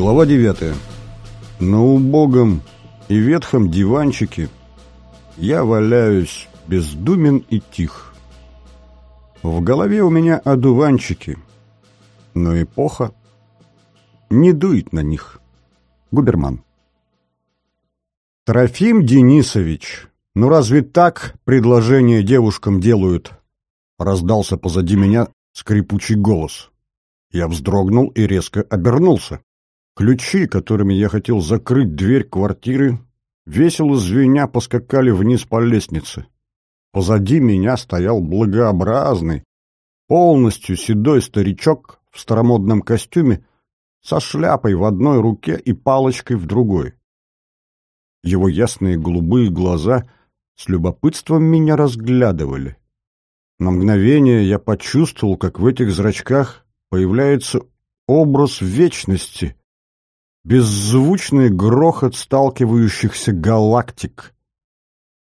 Глава 9. На убогом и ветхом диванчике я валяюсь бездумен и тих. В голове у меня одуванчики, но эпоха не дует на них. Губерман. Трофим Денисович, ну разве так предложение девушкам делают? Раздался позади меня скрипучий голос. Я вздрогнул и резко обернулся. Ключи, которыми я хотел закрыть дверь квартиры, весело звеня поскакали вниз по лестнице. Позади меня стоял благообразный, полностью седой старичок в старомодном костюме со шляпой в одной руке и палочкой в другой. Его ясные голубые глаза с любопытством меня разглядывали. На мгновение я почувствовал, как в этих зрачках появляется образ вечности, беззвучный грохот сталкивающихся галактик.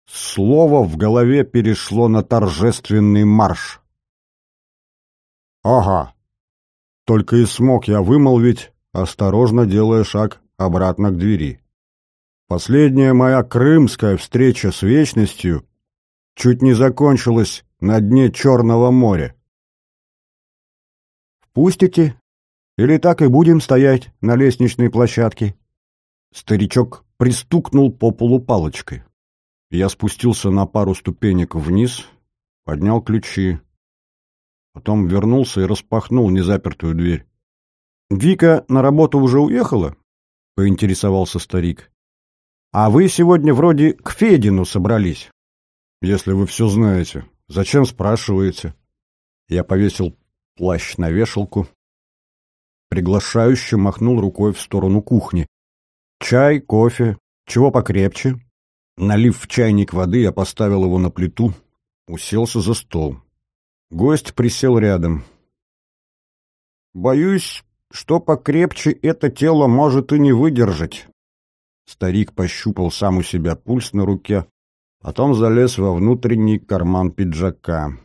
Слово в голове перешло на торжественный марш. «Ага!» Только и смог я вымолвить, осторожно делая шаг обратно к двери. Последняя моя крымская встреча с вечностью чуть не закончилась на дне Черного моря. «Впустите? Или так и будем стоять на лестничной площадке?» Старичок пристукнул по полу палочкой. Я спустился на пару ступенек вниз, поднял ключи. Потом вернулся и распахнул незапертую дверь. «Вика на работу уже уехала?» — поинтересовался старик. «А вы сегодня вроде к Федину собрались». «Если вы все знаете, зачем спрашиваете?» Я повесил плащ на вешалку. Приглашающе махнул рукой в сторону кухни. «Чай, кофе, чего покрепче?» Налив в чайник воды, я поставил его на плиту, уселся за стол. Гость присел рядом. «Боюсь, что покрепче это тело может и не выдержать». Старик пощупал сам у себя пульс на руке, потом залез во внутренний карман пиджака.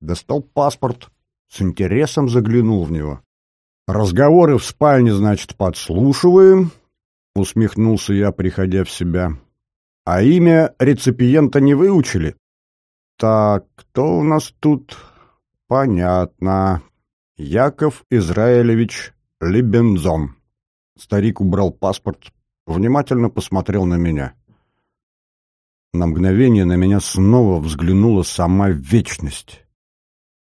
Достал паспорт, с интересом заглянул в него. «Разговоры в спальне, значит, подслушиваем», — усмехнулся я, приходя в себя. «А имя реципиента не выучили?» «Так, кто у нас тут?» «Понятно. Яков Израилевич Лебензон». Старик убрал паспорт, внимательно посмотрел на меня. На мгновение на меня снова взглянула сама вечность.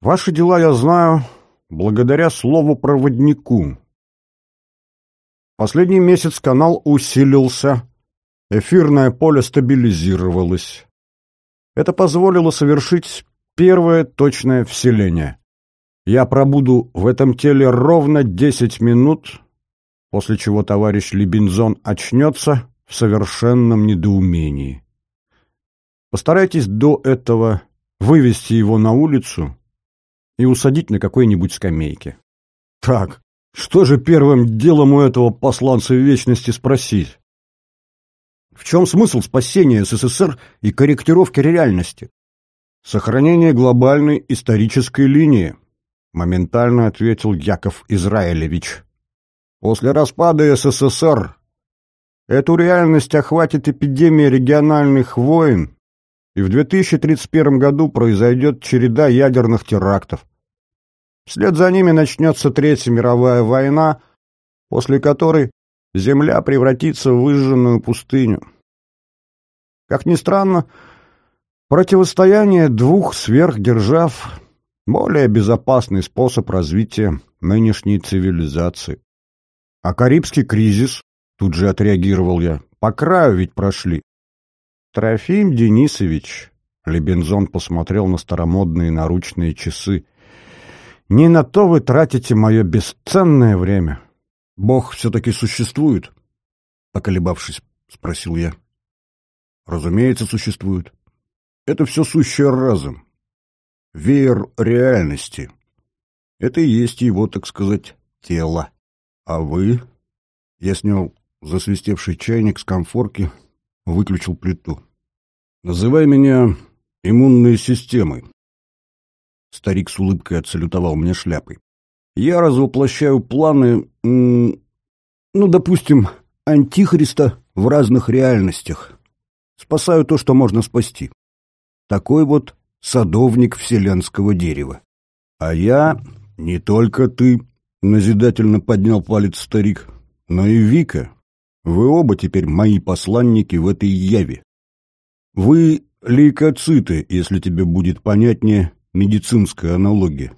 «Ваши дела я знаю благодаря слову-проводнику. Последний месяц канал усилился, эфирное поле стабилизировалось. Это позволило совершить Первое точное вселение. Я пробуду в этом теле ровно десять минут, после чего товарищ Лебензон очнется в совершенном недоумении. Постарайтесь до этого вывести его на улицу и усадить на какой-нибудь скамейке. Так, что же первым делом у этого посланца вечности спросить? В чем смысл спасения СССР и корректировки реальности? «Сохранение глобальной исторической линии», — моментально ответил Яков Израилевич. «После распада СССР эту реальность охватит эпидемия региональных войн, и в 2031 году произойдет череда ядерных терактов. Вслед за ними начнется Третья мировая война, после которой Земля превратится в выжженную пустыню. Как ни странно, Противостояние двух сверхдержав – более безопасный способ развития нынешней цивилизации. А Карибский кризис, тут же отреагировал я, по краю ведь прошли. Трофим Денисович, Лебензон посмотрел на старомодные наручные часы, не на то вы тратите мое бесценное время. Бог все-таки существует? Поколебавшись, спросил я. Разумеется, существует. Это все сущее разум. Веер реальности. Это и есть его, так сказать, тело. А вы? Я снял засвистевший чайник с комфорки, выключил плиту. Называй меня иммунной системой. Старик с улыбкой отсалютовал мне шляпой. Я развоплощаю планы Ну, допустим, антихриста в разных реальностях. Спасаю то, что можно спасти. Такой вот садовник вселенского дерева. А я, не только ты, назидательно поднял палец старик, но и Вика. Вы оба теперь мои посланники в этой яве. Вы лейкоциты, если тебе будет понятнее медицинская аналогия.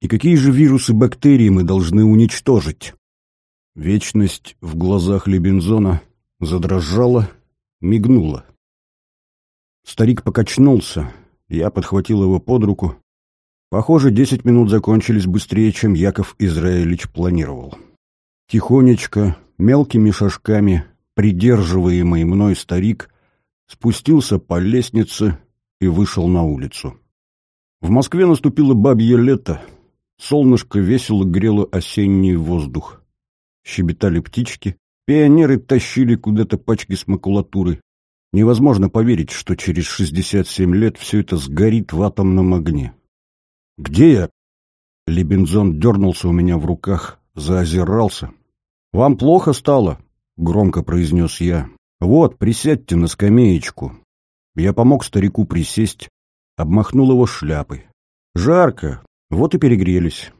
И какие же вирусы бактерии мы должны уничтожить? Вечность в глазах Лебензона задрожала, мигнула. Старик покачнулся, я подхватил его под руку. Похоже, десять минут закончились быстрее, чем Яков Израилевич планировал. Тихонечко, мелкими шажками, придерживаемый мной старик, спустился по лестнице и вышел на улицу. В Москве наступило бабье лето, Солнышко весело грело осенний воздух. Щебетали птички, пионеры тащили куда-то пачки с макулатурой. Невозможно поверить, что через 67 лет все это сгорит в атомном огне. «Где я?» Лебензон дернулся у меня в руках, заозирался. «Вам плохо стало?» — громко произнес я. «Вот, присядьте на скамеечку». Я помог старику присесть, обмахнул его шляпой. «Жарко, вот и перегрелись.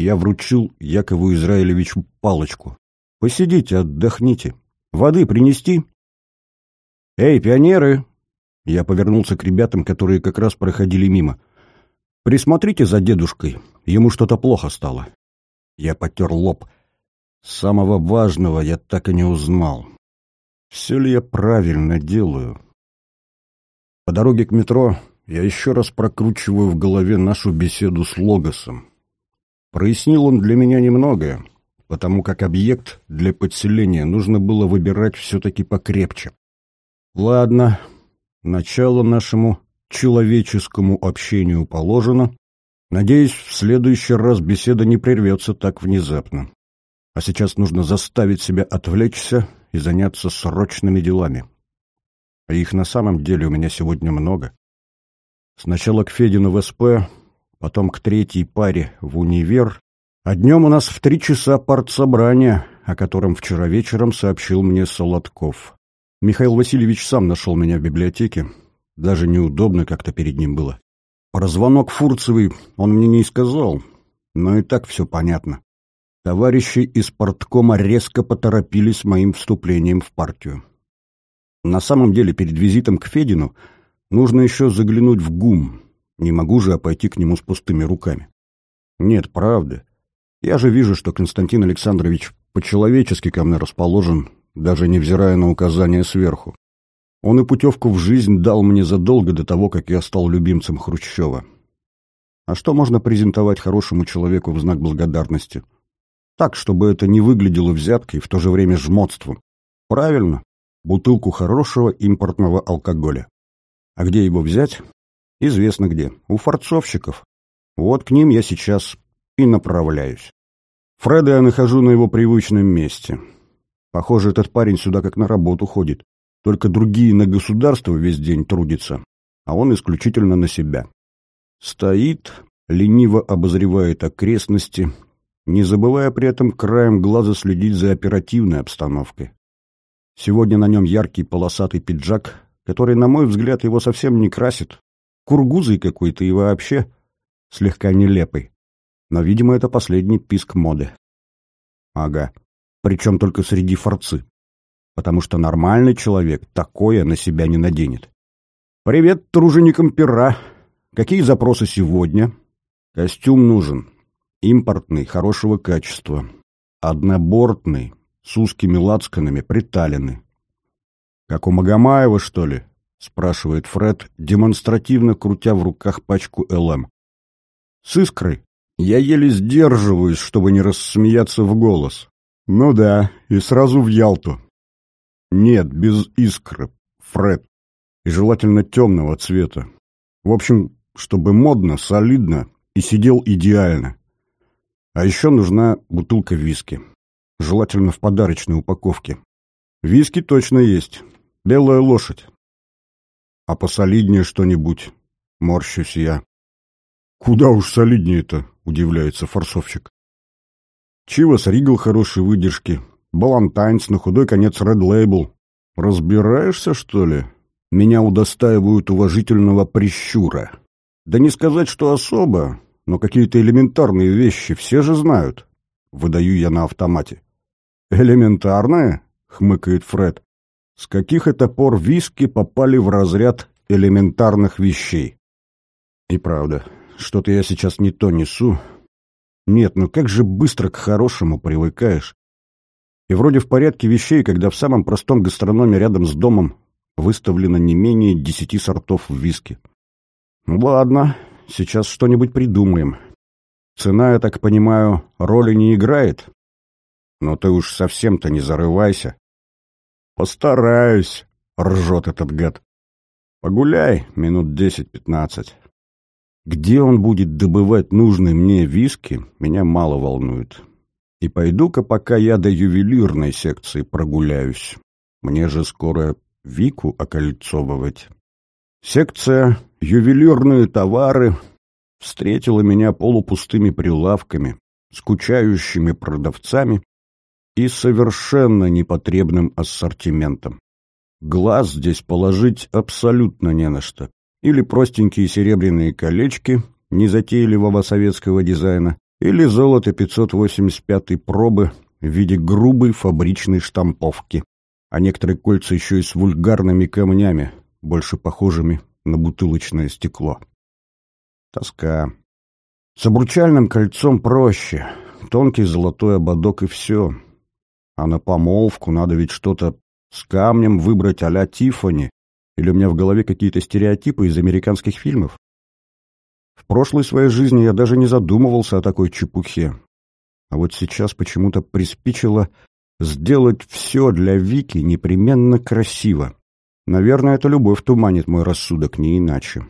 Я вручил Якову Израилевичу палочку. «Посидите, отдохните. Воды принести?» «Эй, пионеры!» Я повернулся к ребятам, которые как раз проходили мимо. «Присмотрите за дедушкой. Ему что-то плохо стало». Я потер лоб. Самого важного я так и не узнал. Все ли я правильно делаю? По дороге к метро я еще раз прокручиваю в голове нашу беседу с Логосом. Прояснил он для меня немногое, потому как объект для подселения нужно было выбирать все-таки покрепче. Ладно, начало нашему человеческому общению положено. Надеюсь, в следующий раз беседа не прервется так внезапно. А сейчас нужно заставить себя отвлечься и заняться срочными делами. А их на самом деле у меня сегодня много. Сначала к Федину в СП, потом к третьей паре в универ, а днем у нас в три часа партсобрания, о котором вчера вечером сообщил мне Солодков. Михаил Васильевич сам нашел меня в библиотеке. Даже неудобно как-то перед ним было. Про звонок Фурцевой он мне не сказал, но и так все понятно. Товарищи из парткома резко поторопились моим вступлением в партию. На самом деле, перед визитом к Федину Нужно еще заглянуть в ГУМ. Не могу же пойти к нему с пустыми руками. Нет, правда. Я же вижу, что Константин Александрович по-человечески ко мне расположен, даже невзирая на указания сверху. Он и путевку в жизнь дал мне задолго до того, как я стал любимцем Хрущева. А что можно презентовать хорошему человеку в знак благодарности? Так, чтобы это не выглядело взяткой и в то же время жмотством. Правильно, бутылку хорошего импортного алкоголя. А где его взять? Известно где. У форцовщиков. Вот к ним я сейчас и направляюсь. Фреда я нахожу на его привычном месте. Похоже, этот парень сюда как на работу ходит. Только другие на государство весь день трудятся, а он исключительно на себя. Стоит, лениво обозревает окрестности, не забывая при этом краем глаза следить за оперативной обстановкой. Сегодня на нем яркий полосатый пиджак который, на мой взгляд, его совсем не красит. Кургузый какой-то и вообще слегка нелепый. Но, видимо, это последний писк моды. Ага. Причем только среди форцы. Потому что нормальный человек такое на себя не наденет. «Привет труженикам пера. Какие запросы сегодня?» «Костюм нужен. Импортный, хорошего качества. Однобортный, с узкими лацканами, приталенный. «Как у Магомаева, что ли?» — спрашивает Фред, демонстративно крутя в руках пачку ЛМ. «С искрой. Я еле сдерживаюсь, чтобы не рассмеяться в голос. Ну да, и сразу в Ялту. Нет, без искры, Фред. И желательно темного цвета. В общем, чтобы модно, солидно и сидел идеально. А еще нужна бутылка виски. Желательно в подарочной упаковке. Виски точно есть. Белая лошадь. А посолиднее что-нибудь, морщусь я. Куда уж солиднее-то, удивляется форсовщик. Чивас Ригл хорошей выдержки, Балантайнс, на худой конец Ред Лейбл. Разбираешься, что ли? Меня удостаивают уважительного прищура. Да не сказать, что особо, но какие-то элементарные вещи все же знают. Выдаю я на автомате. Элементарные? Хмыкает Фред. С каких это пор виски попали в разряд элементарных вещей? И правда, что-то я сейчас не то несу. Нет, ну как же быстро к хорошему привыкаешь. И вроде в порядке вещей, когда в самом простом гастрономе рядом с домом выставлено не менее десяти сортов виски. Ладно, сейчас что-нибудь придумаем. Цена, я так понимаю, роли не играет? Но ты уж совсем-то не зарывайся. Постараюсь, ржет этот гад. Погуляй минут десять-пятнадцать. Где он будет добывать нужный мне виски, меня мало волнует. И пойду-ка пока я до ювелирной секции прогуляюсь. Мне же скоро Вику окольцовывать. Секция «Ювелирные товары» встретила меня полупустыми прилавками, скучающими продавцами и совершенно непотребным ассортиментом. Глаз здесь положить абсолютно не на что. Или простенькие серебряные колечки незатейливого советского дизайна, или золото 585-й пробы в виде грубой фабричной штамповки а некоторые кольца еще и с вульгарными камнями, больше похожими на бутылочное стекло. Тоска. С обручальным кольцом проще. Тонкий золотой ободок и все. А на помолвку надо ведь что-то с камнем выбрать а-ля Тиффани. Или у меня в голове какие-то стереотипы из американских фильмов? В прошлой своей жизни я даже не задумывался о такой чепухе. А вот сейчас почему-то приспичило Сделать все для Вики непременно красиво. Наверное, это любовь туманит мой рассудок, не иначе.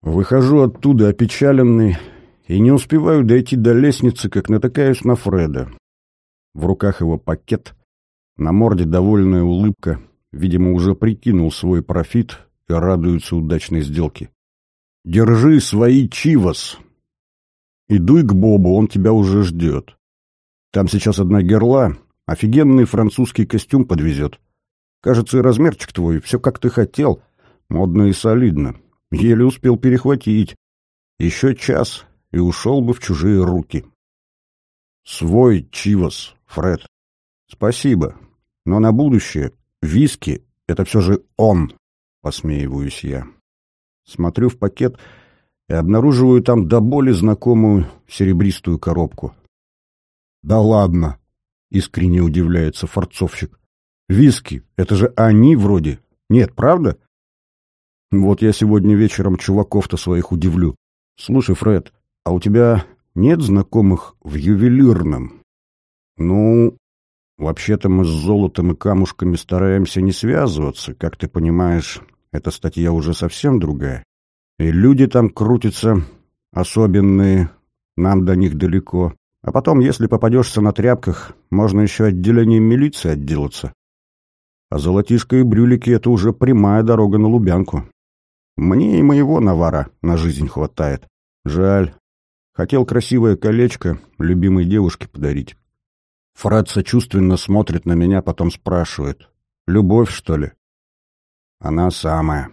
Выхожу оттуда опечаленный и не успеваю дойти до лестницы, как натыкаюсь на Фреда. В руках его пакет, на морде довольная улыбка, видимо, уже прикинул свой профит и радуется удачной сделке. «Держи свои чивас!» «Идуй к Бобу, он тебя уже ждет. Там сейчас одна герла, Офигенный французский костюм подвезет. Кажется, и размерчик твой, все как ты хотел. Модно и солидно. Еле успел перехватить. Еще час, и ушел бы в чужие руки. Свой Чивас, Фред. Спасибо. Но на будущее виски — это все же он, посмеиваюсь я. Смотрю в пакет и обнаруживаю там до боли знакомую серебристую коробку. Да ладно! — искренне удивляется форцовщик. «Виски, это же они вроде. Нет, правда?» «Вот я сегодня вечером чуваков-то своих удивлю. Слушай, Фред, а у тебя нет знакомых в ювелирном?» «Ну, вообще-то мы с золотом и камушками стараемся не связываться. Как ты понимаешь, эта статья уже совсем другая. И люди там крутятся особенные, нам до них далеко. А потом, если попадешься на тряпках, можно еще отделением милиции отделаться. А золотишко и брюлики — это уже прямая дорога на Лубянку. Мне и моего навара на жизнь хватает. Жаль. Хотел красивое колечко любимой девушке подарить. Фред сочувственно смотрит на меня, потом спрашивает. «Любовь, что ли?» «Она самая».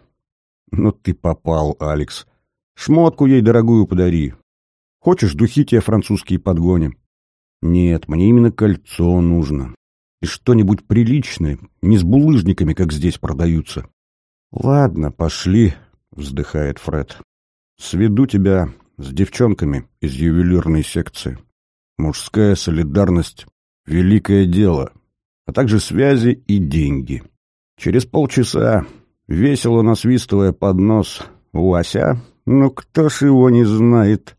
«Ну ты попал, Алекс. Шмотку ей дорогую подари. Хочешь, духи тебе французские подгоним? Нет, мне именно кольцо нужно. И что-нибудь приличное, не с булыжниками, как здесь продаются. Ладно, пошли, вздыхает Фред. Сведу тебя с девчонками из ювелирной секции. Мужская солидарность — великое дело, а также связи и деньги. Через полчаса, весело насвистывая под нос, Вася, ну кто ж его не знает,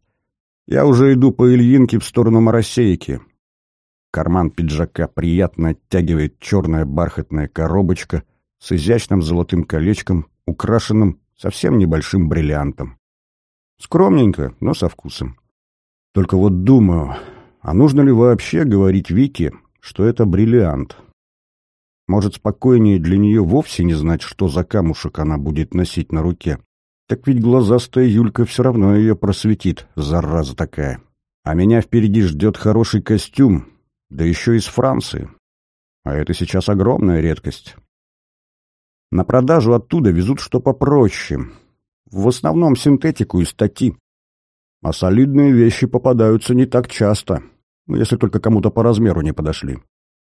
я уже иду по Ильинке в сторону Моросейки. Карман пиджака приятно оттягивает черная бархатная коробочка с изящным золотым колечком, украшенным совсем небольшим бриллиантом. Скромненько, но со вкусом. Только вот думаю, а нужно ли вообще говорить Вике, что это бриллиант? Может, спокойнее для нее вовсе не знать, что за камушек она будет носить на руке? Так ведь глазастая Юлька все равно ее просветит, зараза такая. А меня впереди ждет хороший костюм, да еще из Франции. А это сейчас огромная редкость. На продажу оттуда везут что попроще. В основном синтетику и стати. А солидные вещи попадаются не так часто, если только кому-то по размеру не подошли.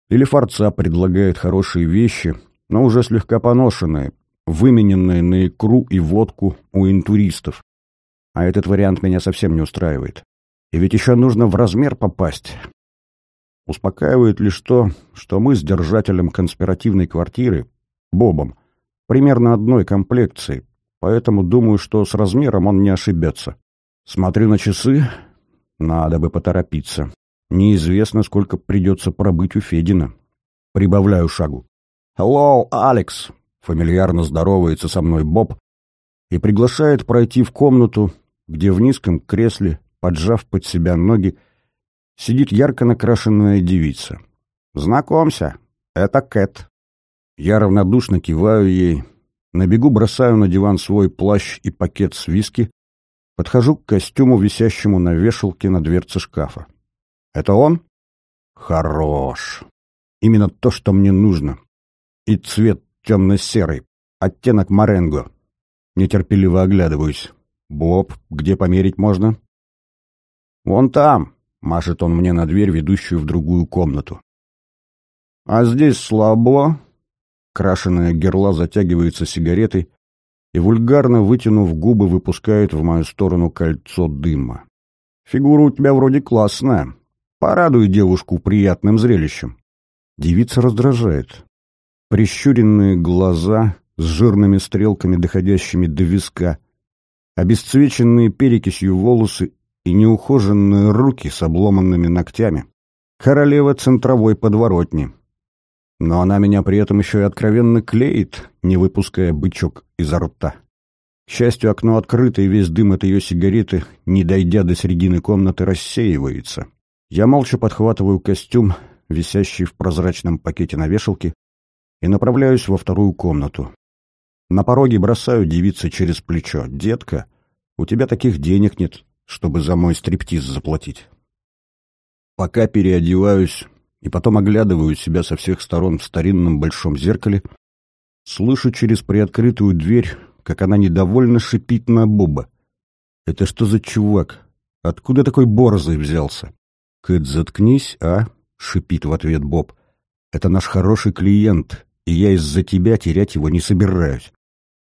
Или форца предлагает хорошие вещи, но уже слегка поношенные, вымененные на икру и водку у интуристов. А этот вариант меня совсем не устраивает. И ведь еще нужно в размер попасть. Успокаивает лишь то, что мы с держателем конспиративной квартиры, Бобом, примерно одной комплекции, поэтому думаю, что с размером он не ошибется. Смотрю на часы, надо бы поторопиться. Неизвестно, сколько придется пробыть у Федина. Прибавляю шагу. «Hello, Алекс!» — фамильярно здоровается со мной Боб и приглашает пройти в комнату, где в низком кресле, поджав под себя ноги, сидит ярко накрашенная девица. «Знакомься, это Кэт». Я равнодушно киваю ей, на бегу бросаю на диван свой плащ и пакет с виски, подхожу к костюму, висящему на вешалке на дверце шкафа. «Это он?» «Хорош. Именно то, что мне нужно. И цвет темно-серый, оттенок моренго. Нетерпеливо оглядываюсь. «Боб, где померить можно?» «Вон там», — машет он мне на дверь, ведущую в другую комнату. «А здесь слабо». Крашеная герла затягивается сигаретой и, вульгарно вытянув губы, выпускает в мою сторону кольцо дыма. «Фигура у тебя вроде классная. Порадуй девушку приятным зрелищем». Девица раздражает. Прищуренные глаза с жирными стрелками, доходящими до виска, обесцвеченные перекисью волосы и неухоженные руки с обломанными ногтями. Королева центровой подворотни. Но она меня при этом еще и откровенно клеит, не выпуская бычок изо рта. К счастью, окно открыто, и весь дым от ее сигареты, не дойдя до середины комнаты, рассеивается. Я молча подхватываю костюм, висящий в прозрачном пакете на вешалке, и направляюсь во вторую комнату. На пороге бросаю девице через плечо. «Детка, у тебя таких денег нет, чтобы за мой стриптиз заплатить». Пока переодеваюсь и потом оглядываю себя со всех сторон в старинном большом зеркале, слышу через приоткрытую дверь, как она недовольно шипит на Боба. «Это что за чувак? Откуда такой борзый взялся?» «Кэт, заткнись, а?» — шипит в ответ Боб. «Это наш хороший клиент, и я из-за тебя терять его не собираюсь.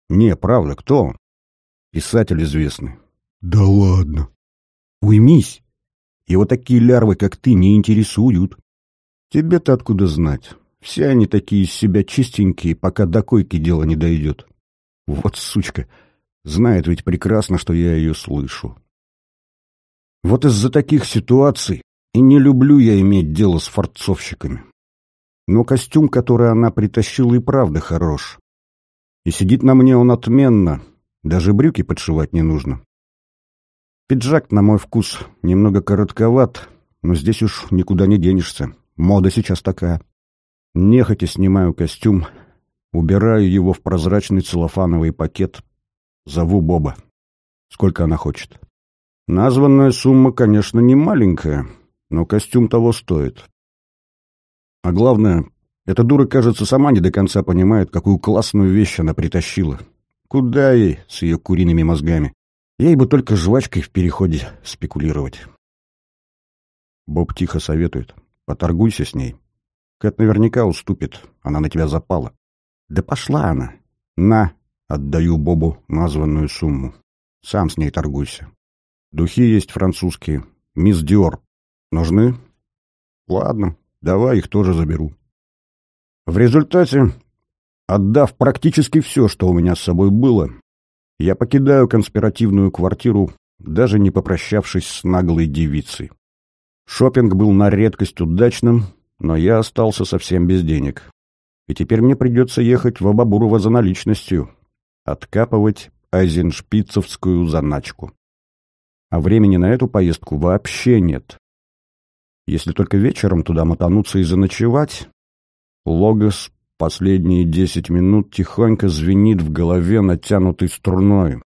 Не, правда, кто он? Писатель известный. Да ладно. Уймись. Его такие лярвы, как ты, не интересуют. Тебе-то откуда знать? Все они такие из себя чистенькие, пока до койки дело не дойдет. Вот сучка. Знает ведь прекрасно, что я ее слышу. Вот из-за таких ситуаций и не люблю я иметь дело с форцовщиками. Но костюм, который она притащила, и правда хорош. И сидит на мне он отменно, даже брюки подшивать не нужно. Пиджак, на мой вкус, немного коротковат, но здесь уж никуда не денешься. Мода сейчас такая. Нехотя снимаю костюм, убираю его в прозрачный целлофановый пакет, зову Боба. Сколько она хочет. Названная сумма, конечно, не маленькая, но костюм того стоит. А главное, эта дура, кажется, сама не до конца понимает, какую классную вещь она притащила. Куда ей с ее куриными мозгами? Ей бы только жвачкой в переходе спекулировать. Боб тихо советует. Поторгуйся с ней. Кэт наверняка уступит. Она на тебя запала. Да пошла она. На, отдаю Бобу названную сумму. Сам с ней торгуйся. Духи есть французские. Мисс Диор. Нужны? Ладно, давай их тоже заберу. В результате, отдав практически все, что у меня с собой было, я покидаю конспиративную квартиру, даже не попрощавшись с наглой девицей. Шопинг был на редкость удачным, но я остался совсем без денег. И теперь мне придется ехать в Абабурово за наличностью, откапывать айзеншпицевскую заначку. А времени на эту поездку вообще нет. Если только вечером туда мотануться и заночевать, Логос последние десять минут тихонько звенит в голове натянутой струной,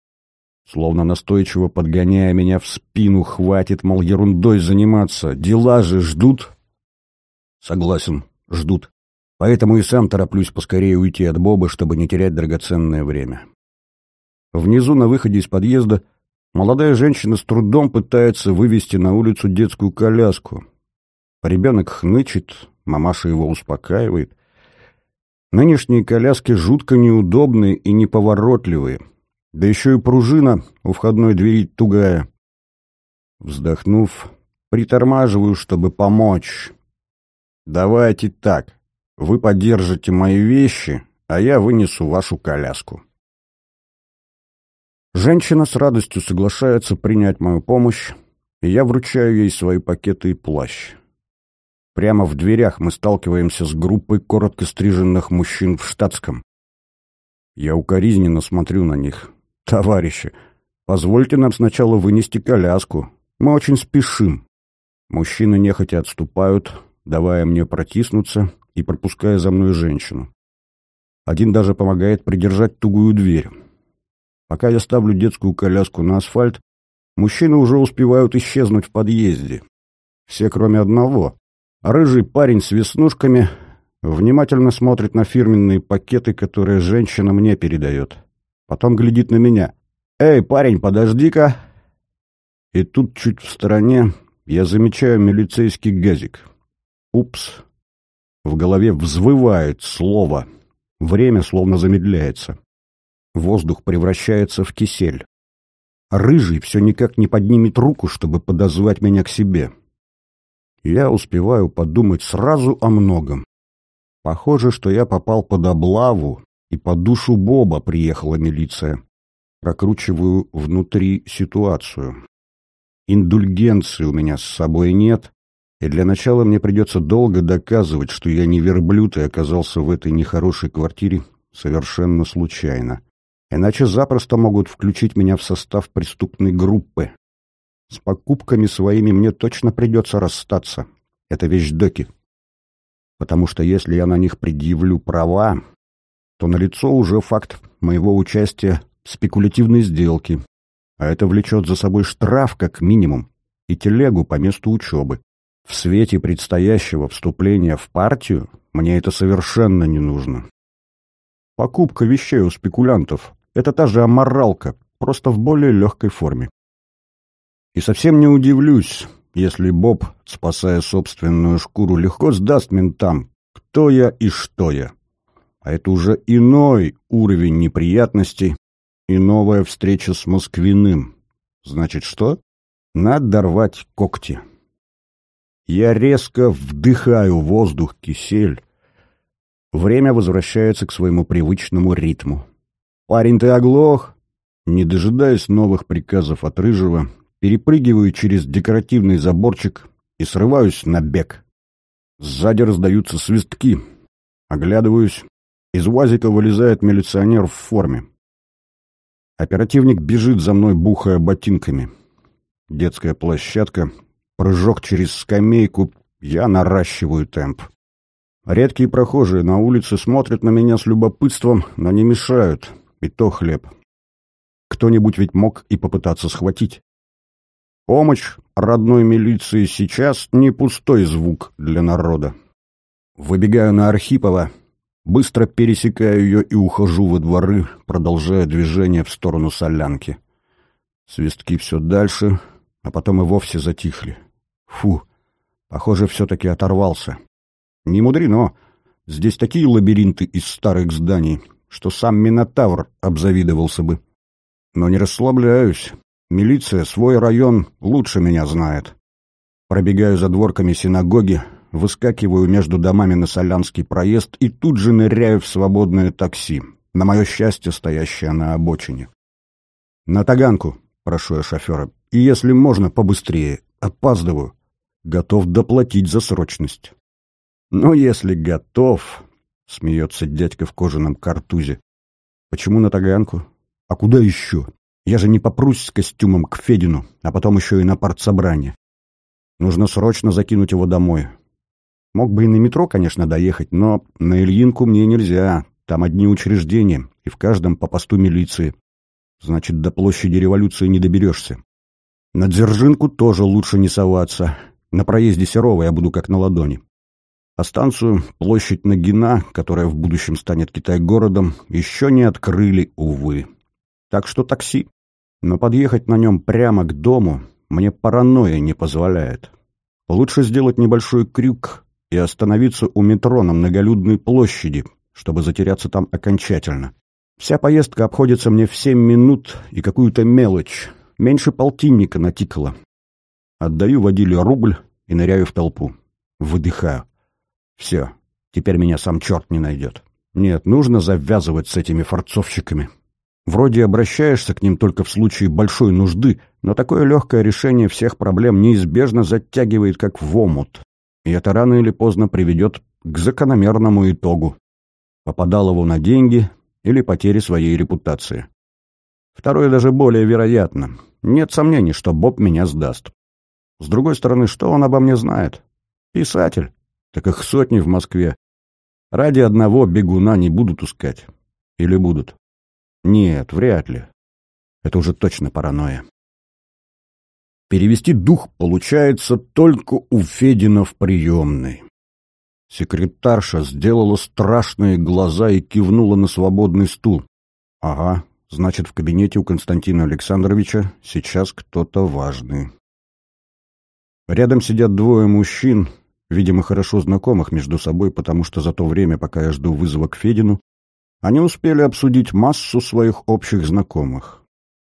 словно настойчиво подгоняя меня в спину, хватит, мол, ерундой заниматься, дела же ждут. Согласен, ждут. Поэтому и сам тороплюсь поскорее уйти от Боба, чтобы не терять драгоценное время. Внизу, на выходе из подъезда, молодая женщина с трудом пытается вывести на улицу детскую коляску. Ребенок хнычет, мамаша его успокаивает. Нынешние коляски жутко неудобные и неповоротливые, да еще и пружина у входной двери тугая. Вздохнув, притормаживаю, чтобы помочь. «Давайте так, вы подержите мои вещи, а я вынесу вашу коляску». Женщина с радостью соглашается принять мою помощь, и я вручаю ей свои пакеты и плащ. Прямо в дверях мы сталкиваемся с группой коротко стриженных мужчин в штатском. Я укоризненно смотрю на них. «Товарищи, позвольте нам сначала вынести коляску. Мы очень спешим». Мужчины нехотя отступают, давая мне протиснуться и пропуская за мной женщину. Один даже помогает придержать тугую дверь. Пока я ставлю детскую коляску на асфальт, мужчины уже успевают исчезнуть в подъезде. Все, кроме одного. Рыжий парень с веснушками внимательно смотрит на фирменные пакеты, которые женщина мне передает. Потом глядит на меня. «Эй, парень, подожди-ка!» И тут чуть в стороне я замечаю милицейский газик. Упс. В голове взвывает слово. Время словно замедляется. Воздух превращается в кисель. Рыжий все никак не поднимет руку, чтобы подозвать меня к себе. Я успеваю подумать сразу о многом. Похоже, что я попал под облаву, и по душу Боба приехала милиция. Прокручиваю внутри ситуацию. Индульгенции у меня с собой нет, и для начала мне придется долго доказывать, что я не верблюд и оказался в этой нехорошей квартире совершенно случайно. Иначе запросто могут включить меня в состав преступной группы. С покупками своими мне точно придется расстаться. Это вещдоки. Потому что если я на них предъявлю права, то налицо уже факт моего участия в спекулятивной сделке, а это влечет за собой штраф как минимум и телегу по месту учебы. В свете предстоящего вступления в партию мне это совершенно не нужно. Покупка вещей у спекулянтов это та же аморалка, просто в более легкой форме. И совсем не удивлюсь, если Боб, спасая собственную шкуру, легко сдаст ментам, кто я и что я. А это уже иной уровень неприятностей и новая встреча с Москвиным. Значит, что? Надо рвать когти. Я резко вдыхаю воздух кисель. Время возвращается к своему привычному ритму. «Парень, ты оглох!» Не дожидаясь новых приказов от Рыжего, перепрыгиваю через декоративный заборчик и срываюсь на бег. Сзади раздаются свистки. Оглядываюсь. Из УАЗика вылезает милиционер в форме. Оперативник бежит за мной, бухая ботинками. Детская площадка, прыжок через скамейку, я наращиваю темп. Редкие прохожие на улице смотрят на меня с любопытством, но не мешают и то хлеб. Кто-нибудь ведь мог и попытаться схватить. Помощь родной милиции сейчас не пустой звук для народа. Выбегаю на Архипова, быстро пересекаю ее и ухожу во дворы, продолжая движение в сторону солянки. Свистки все дальше, а потом и вовсе затихли. Фу, похоже, все-таки оторвался. Не мудрено, здесь такие лабиринты из старых зданий — что сам Минотавр обзавидовался бы. Но не расслабляюсь. Милиция свой район лучше меня знает. Пробегаю за дворками синагоги, выскакиваю между домами на Солянский проезд и тут же ныряю в свободное такси, на мое счастье, стоящее на обочине. «На Таганку», — прошу я шофера, — «и если можно, побыстрее. Опаздываю. Готов доплатить за срочность». «Ну, если готов, — смеется дядька в кожаном картузе. «Почему на Таганку? А куда еще? Я же не попрусь с костюмом к Федину, а потом еще и на партсобрание. Нужно срочно закинуть его домой. Мог бы и на метро, конечно, доехать, но на Ильинку мне нельзя. Там одни учреждения, и в каждом по посту милиции. Значит, до площади революции не доберешься. На Дзержинку тоже лучше не соваться. На проезде Серова я буду как на ладони. А станцию площадь Нагина, которая в будущем станет Китай-городом, еще не открыли, увы. Так что такси. Но подъехать на нем прямо к дому мне паранойя не позволяет. Лучше сделать небольшой крюк и остановиться у метро на многолюдной площади, чтобы затеряться там окончательно. Вся поездка обходится мне в семь минут и какую-то мелочь. Меньше полтинника натикало. Отдаю водиле рубль и ныряю в толпу. Выдыхаю. Все, теперь меня сам черт не найдет. Нет, нужно завязывать с этими форцовщиками. Вроде обращаешься к ним только в случае большой нужды, но такое легкое решение всех проблем неизбежно затягивает как в омут. И это рано или поздно приведет к закономерному итогу. Попадал его на деньги или потери своей репутации. Второе даже более вероятно. Нет сомнений, что Боб меня сдаст. С другой стороны, что он обо мне знает? Писатель. Так их сотни в Москве. Ради одного бегуна не будут искать. Или будут? Нет, вряд ли. Это уже точно паранойя. Перевести дух получается только у Федина в приемной. Секретарша сделала страшные глаза и кивнула на свободный стул. Ага, значит, в кабинете у Константина Александровича сейчас кто-то важный. Рядом сидят двое мужчин, видимо, хорошо знакомых между собой, потому что за то время, пока я жду вызова к Федину, они успели обсудить массу своих общих знакомых.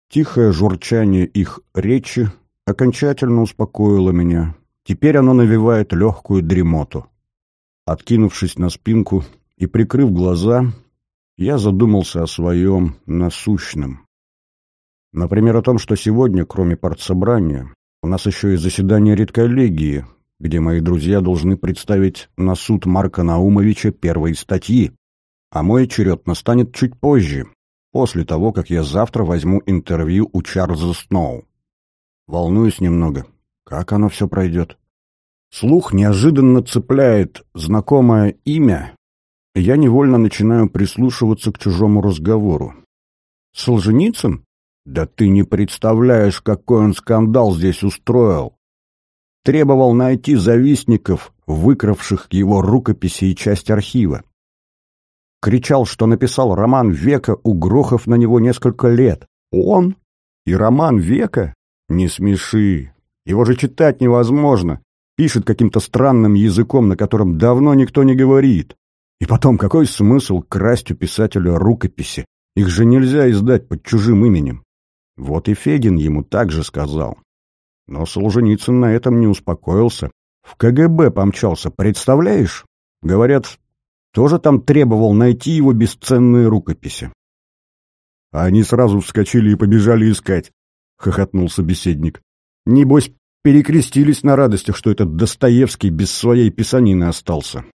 Тихое журчание их речи окончательно успокоило меня. Теперь оно навевает легкую дремоту. Откинувшись на спинку и прикрыв глаза, я задумался о своем насущном. Например, о том, что сегодня, кроме партсобрания, у нас еще и заседание редколлегии, где мои друзья должны представить на суд Марка Наумовича первые статьи, а мой черед настанет чуть позже, после того, как я завтра возьму интервью у Чарльза Сноу. Волнуюсь немного. Как оно все пройдет? Слух неожиданно цепляет знакомое имя, и я невольно начинаю прислушиваться к чужому разговору. Солженицын? Да ты не представляешь, какой он скандал здесь устроил. Требовал найти завистников, выкравших его рукописи и часть архива. Кричал, что написал роман века, угрохав на него несколько лет. Он? И роман века? Не смеши. Его же читать невозможно. Пишет каким-то странным языком, на котором давно никто не говорит. И потом, какой смысл красть у писателя рукописи? Их же нельзя издать под чужим именем. Вот и Федин ему также сказал. Но Солженицын на этом не успокоился. В КГБ помчался, представляешь? Говорят, тоже там требовал найти его бесценные рукописи. Они сразу вскочили и побежали искать, — хохотнул собеседник. Небось, перекрестились на радостях, что этот Достоевский без своей писанины остался.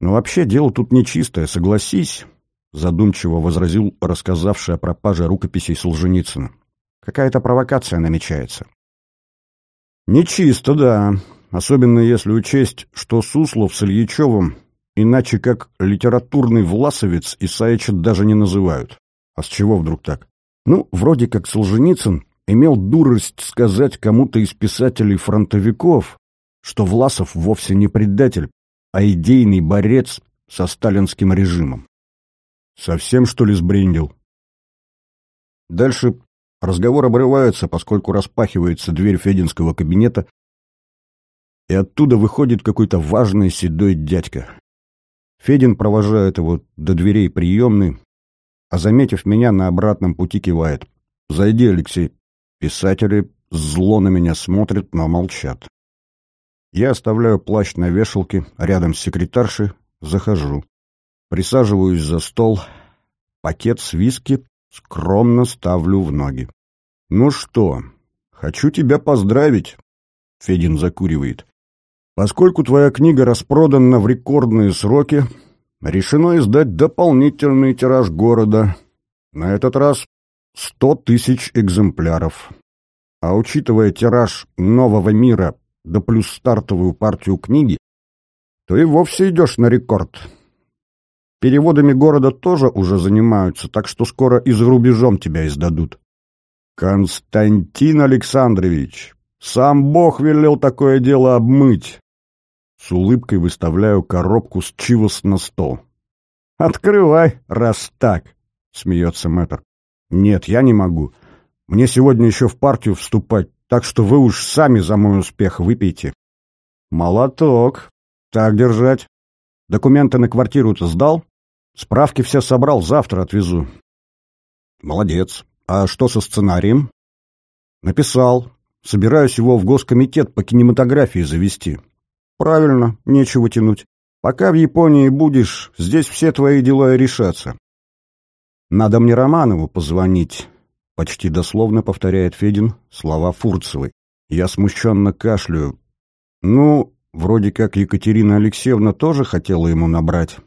Но вообще дело тут нечистое, согласись, — задумчиво возразил рассказавший о пропаже рукописей Солженицына. Какая-то провокация намечается. Нечисто, да, особенно если учесть, что Суслов с Ильичевым иначе как литературный власовец Исаича даже не называют. А с чего вдруг так? Ну, вроде как Солженицын имел дурость сказать кому-то из писателей-фронтовиков, что Власов вовсе не предатель, а идейный борец со сталинским режимом. Совсем, что ли, сбрендил? Дальше разговор обрывается, поскольку распахивается дверь Фединского кабинета, и оттуда выходит какой-то важный седой дядька. Федин провожает его до дверей приемной, а, заметив меня, на обратном пути кивает. «Зайди, Алексей». Писатели зло на меня смотрят, но молчат. Я оставляю плащ на вешалке рядом с секретаршей, захожу. Присаживаюсь за стол, пакет с виски скромно ставлю в ноги. «Ну что, хочу тебя поздравить», — Федин закуривает. «Поскольку твоя книга распродана в рекордные сроки, решено издать дополнительный тираж города. На этот раз сто тысяч экземпляров. А учитывая тираж «Нового мира» да плюс стартовую партию книги, то и вовсе идешь на рекорд. Переводами города тоже уже занимаются, так что скоро и за рубежом тебя издадут. Константин Александрович, сам Бог велел такое дело обмыть. С улыбкой выставляю коробку с чивос на стол. «Открывай, раз так!» — смеется мэтр. «Нет, я не могу. Мне сегодня еще в партию вступать, так что вы уж сами за мой успех выпейте». «Молоток. Так держать. Документы на квартиру-то сдал? Справки все собрал, завтра отвезу». «Молодец. А что со сценарием?» «Написал. Собираюсь его в госкомитет по кинематографии завести». «Правильно, нечего тянуть. Пока в Японии будешь, здесь все твои дела и решатся». «Надо мне Романову позвонить», — почти дословно повторяет Федин слова Фурцевой. Я смущенно кашляю. «Ну, вроде как Екатерина Алексеевна тоже хотела ему набрать».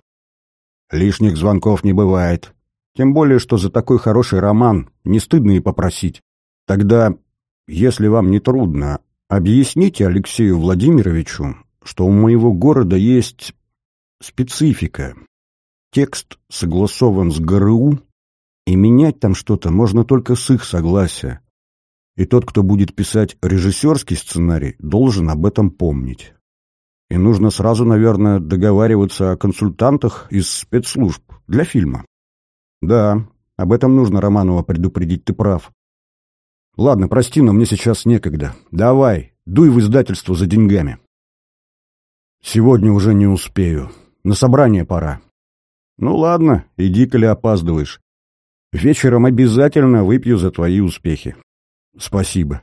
«Лишних звонков не бывает. Тем более, что за такой хороший роман не стыдно и попросить. Тогда, если вам не трудно, объясните Алексею Владимировичу, что у моего города есть специфика. Текст согласован с ГРУ, и менять там что-то можно только с их согласия. И тот, кто будет писать режиссерский сценарий, должен об этом помнить. И нужно сразу, наверное, договариваться о консультантах из спецслужб для фильма. Да, об этом нужно Романова предупредить, ты прав. Ладно, прости, но мне сейчас некогда. Давай, дуй в издательство за деньгами. Сегодня уже не успею. На собрание пора. Ну ладно, иди, коли опаздываешь. Вечером обязательно выпью за твои успехи. Спасибо.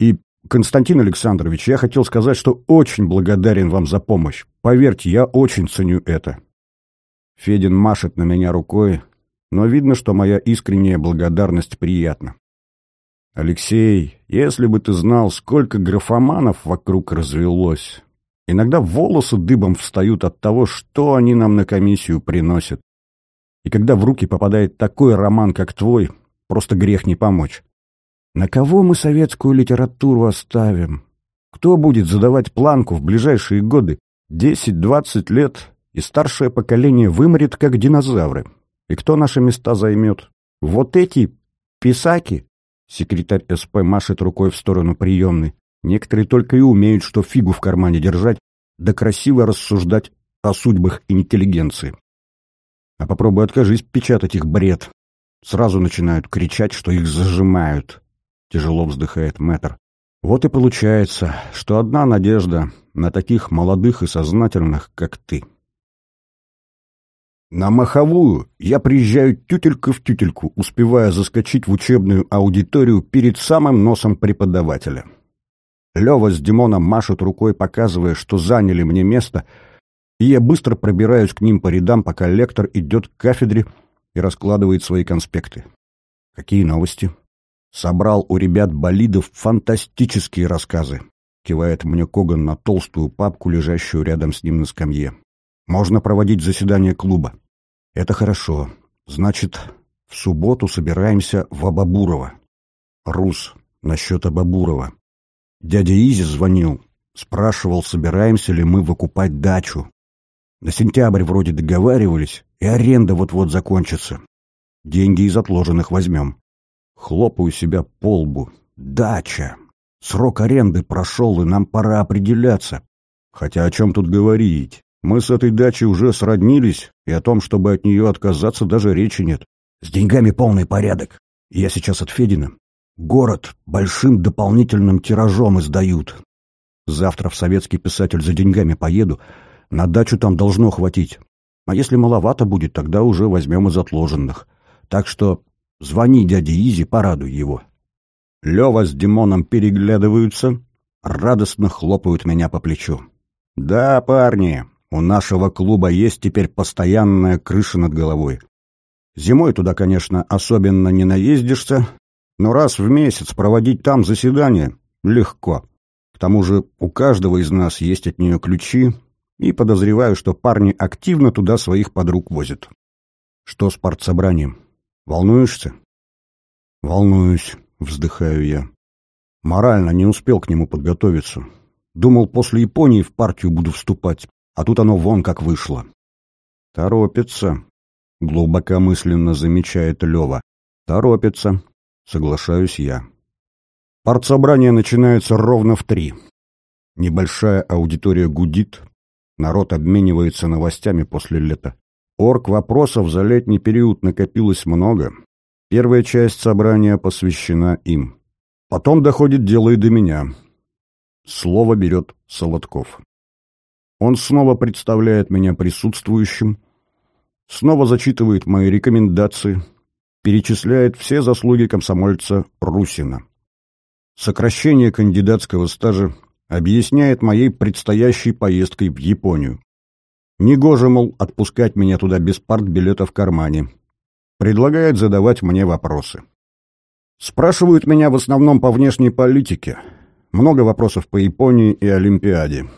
И, Константин Александрович, я хотел сказать, что очень благодарен вам за помощь. Поверьте, я очень ценю это. Федин машет на меня рукой, но видно, что моя искренняя благодарность приятна. «Алексей, если бы ты знал, сколько графоманов вокруг развелось. Иногда волосы дыбом встают от того, что они нам на комиссию приносят. И когда в руки попадает такой роман, как твой, просто грех не помочь. На кого мы советскую литературу оставим? Кто будет задавать планку в ближайшие годы? Десять-двадцать лет, и старшее поколение вымрет, как динозавры. И кто наши места займет? Вот эти писаки? Секретарь СП машет рукой в сторону приемной. Некоторые только и умеют, что фигу в кармане держать, да красиво рассуждать о судьбах интеллигенции. А попробуй откажись печатать их бред. Сразу начинают кричать, что их зажимают. Тяжело вздыхает мэтр. Вот и получается, что одна надежда на таких молодых и сознательных, как ты. На Маховую я приезжаю тютелька в тютельку, успевая заскочить в учебную аудиторию перед самым носом преподавателя. Лева с Димоном машут рукой, показывая, что заняли мне место, и я быстро пробираюсь к ним по рядам, пока лектор идет к кафедре и раскладывает свои конспекты. Какие новости? Собрал у ребят болидов фантастические рассказы. Кивает мне Коган на толстую папку, лежащую рядом с ним на скамье. Можно проводить заседание клуба. Это хорошо. Значит, в субботу собираемся в Абабурово. Рус, насчет Абабурова. Дядя Изи звонил, спрашивал, собираемся ли мы выкупать дачу. На сентябрь вроде договаривались, и аренда вот-вот закончится. Деньги из отложенных возьмем. Хлопаю себя по лбу. Дача. Срок аренды прошел, и нам пора определяться. Хотя о чем тут говорить? Мы с этой дачей уже сроднились, и о том, чтобы от нее отказаться, даже речи нет. С деньгами полный порядок. Я сейчас от Федина. Город большим дополнительным тиражом издают. Завтра в советский писатель за деньгами поеду. На дачу там должно хватить. А если маловато будет, тогда уже возьмем из отложенных. Так что звони дяде Изи, порадуй его. Лева с Димоном переглядываются, радостно хлопают меня по плечу. «Да, парни, у нашего клуба есть теперь постоянная крыша над головой. Зимой туда, конечно, особенно не наездишься, но раз в месяц проводить там заседание легко. К тому же у каждого из нас есть от нее ключи, и подозреваю, что парни активно туда своих подруг возят. Что с партсобранием? Волнуешься? Волнуюсь, вздыхаю я. Морально не успел к нему подготовиться. Думал, после Японии в партию буду вступать, а тут оно вон как вышло. Торопится, глубокомысленно замечает Лева. Торопится, соглашаюсь я. Партсобрание начинается ровно в три. Небольшая аудитория гудит, Народ обменивается новостями после лета. Орг вопросов за летний период накопилось много. Первая часть собрания посвящена им. Потом доходит дело и до меня. Слово берет Солодков. Он снова представляет меня присутствующим, снова зачитывает мои рекомендации, перечисляет все заслуги комсомольца Русина. Сокращение кандидатского стажа объясняет моей предстоящей поездкой в Японию. Негоже, мол, отпускать меня туда без партбилета в кармане. Предлагает задавать мне вопросы. Спрашивают меня в основном по внешней политике. Много вопросов по Японии и Олимпиаде.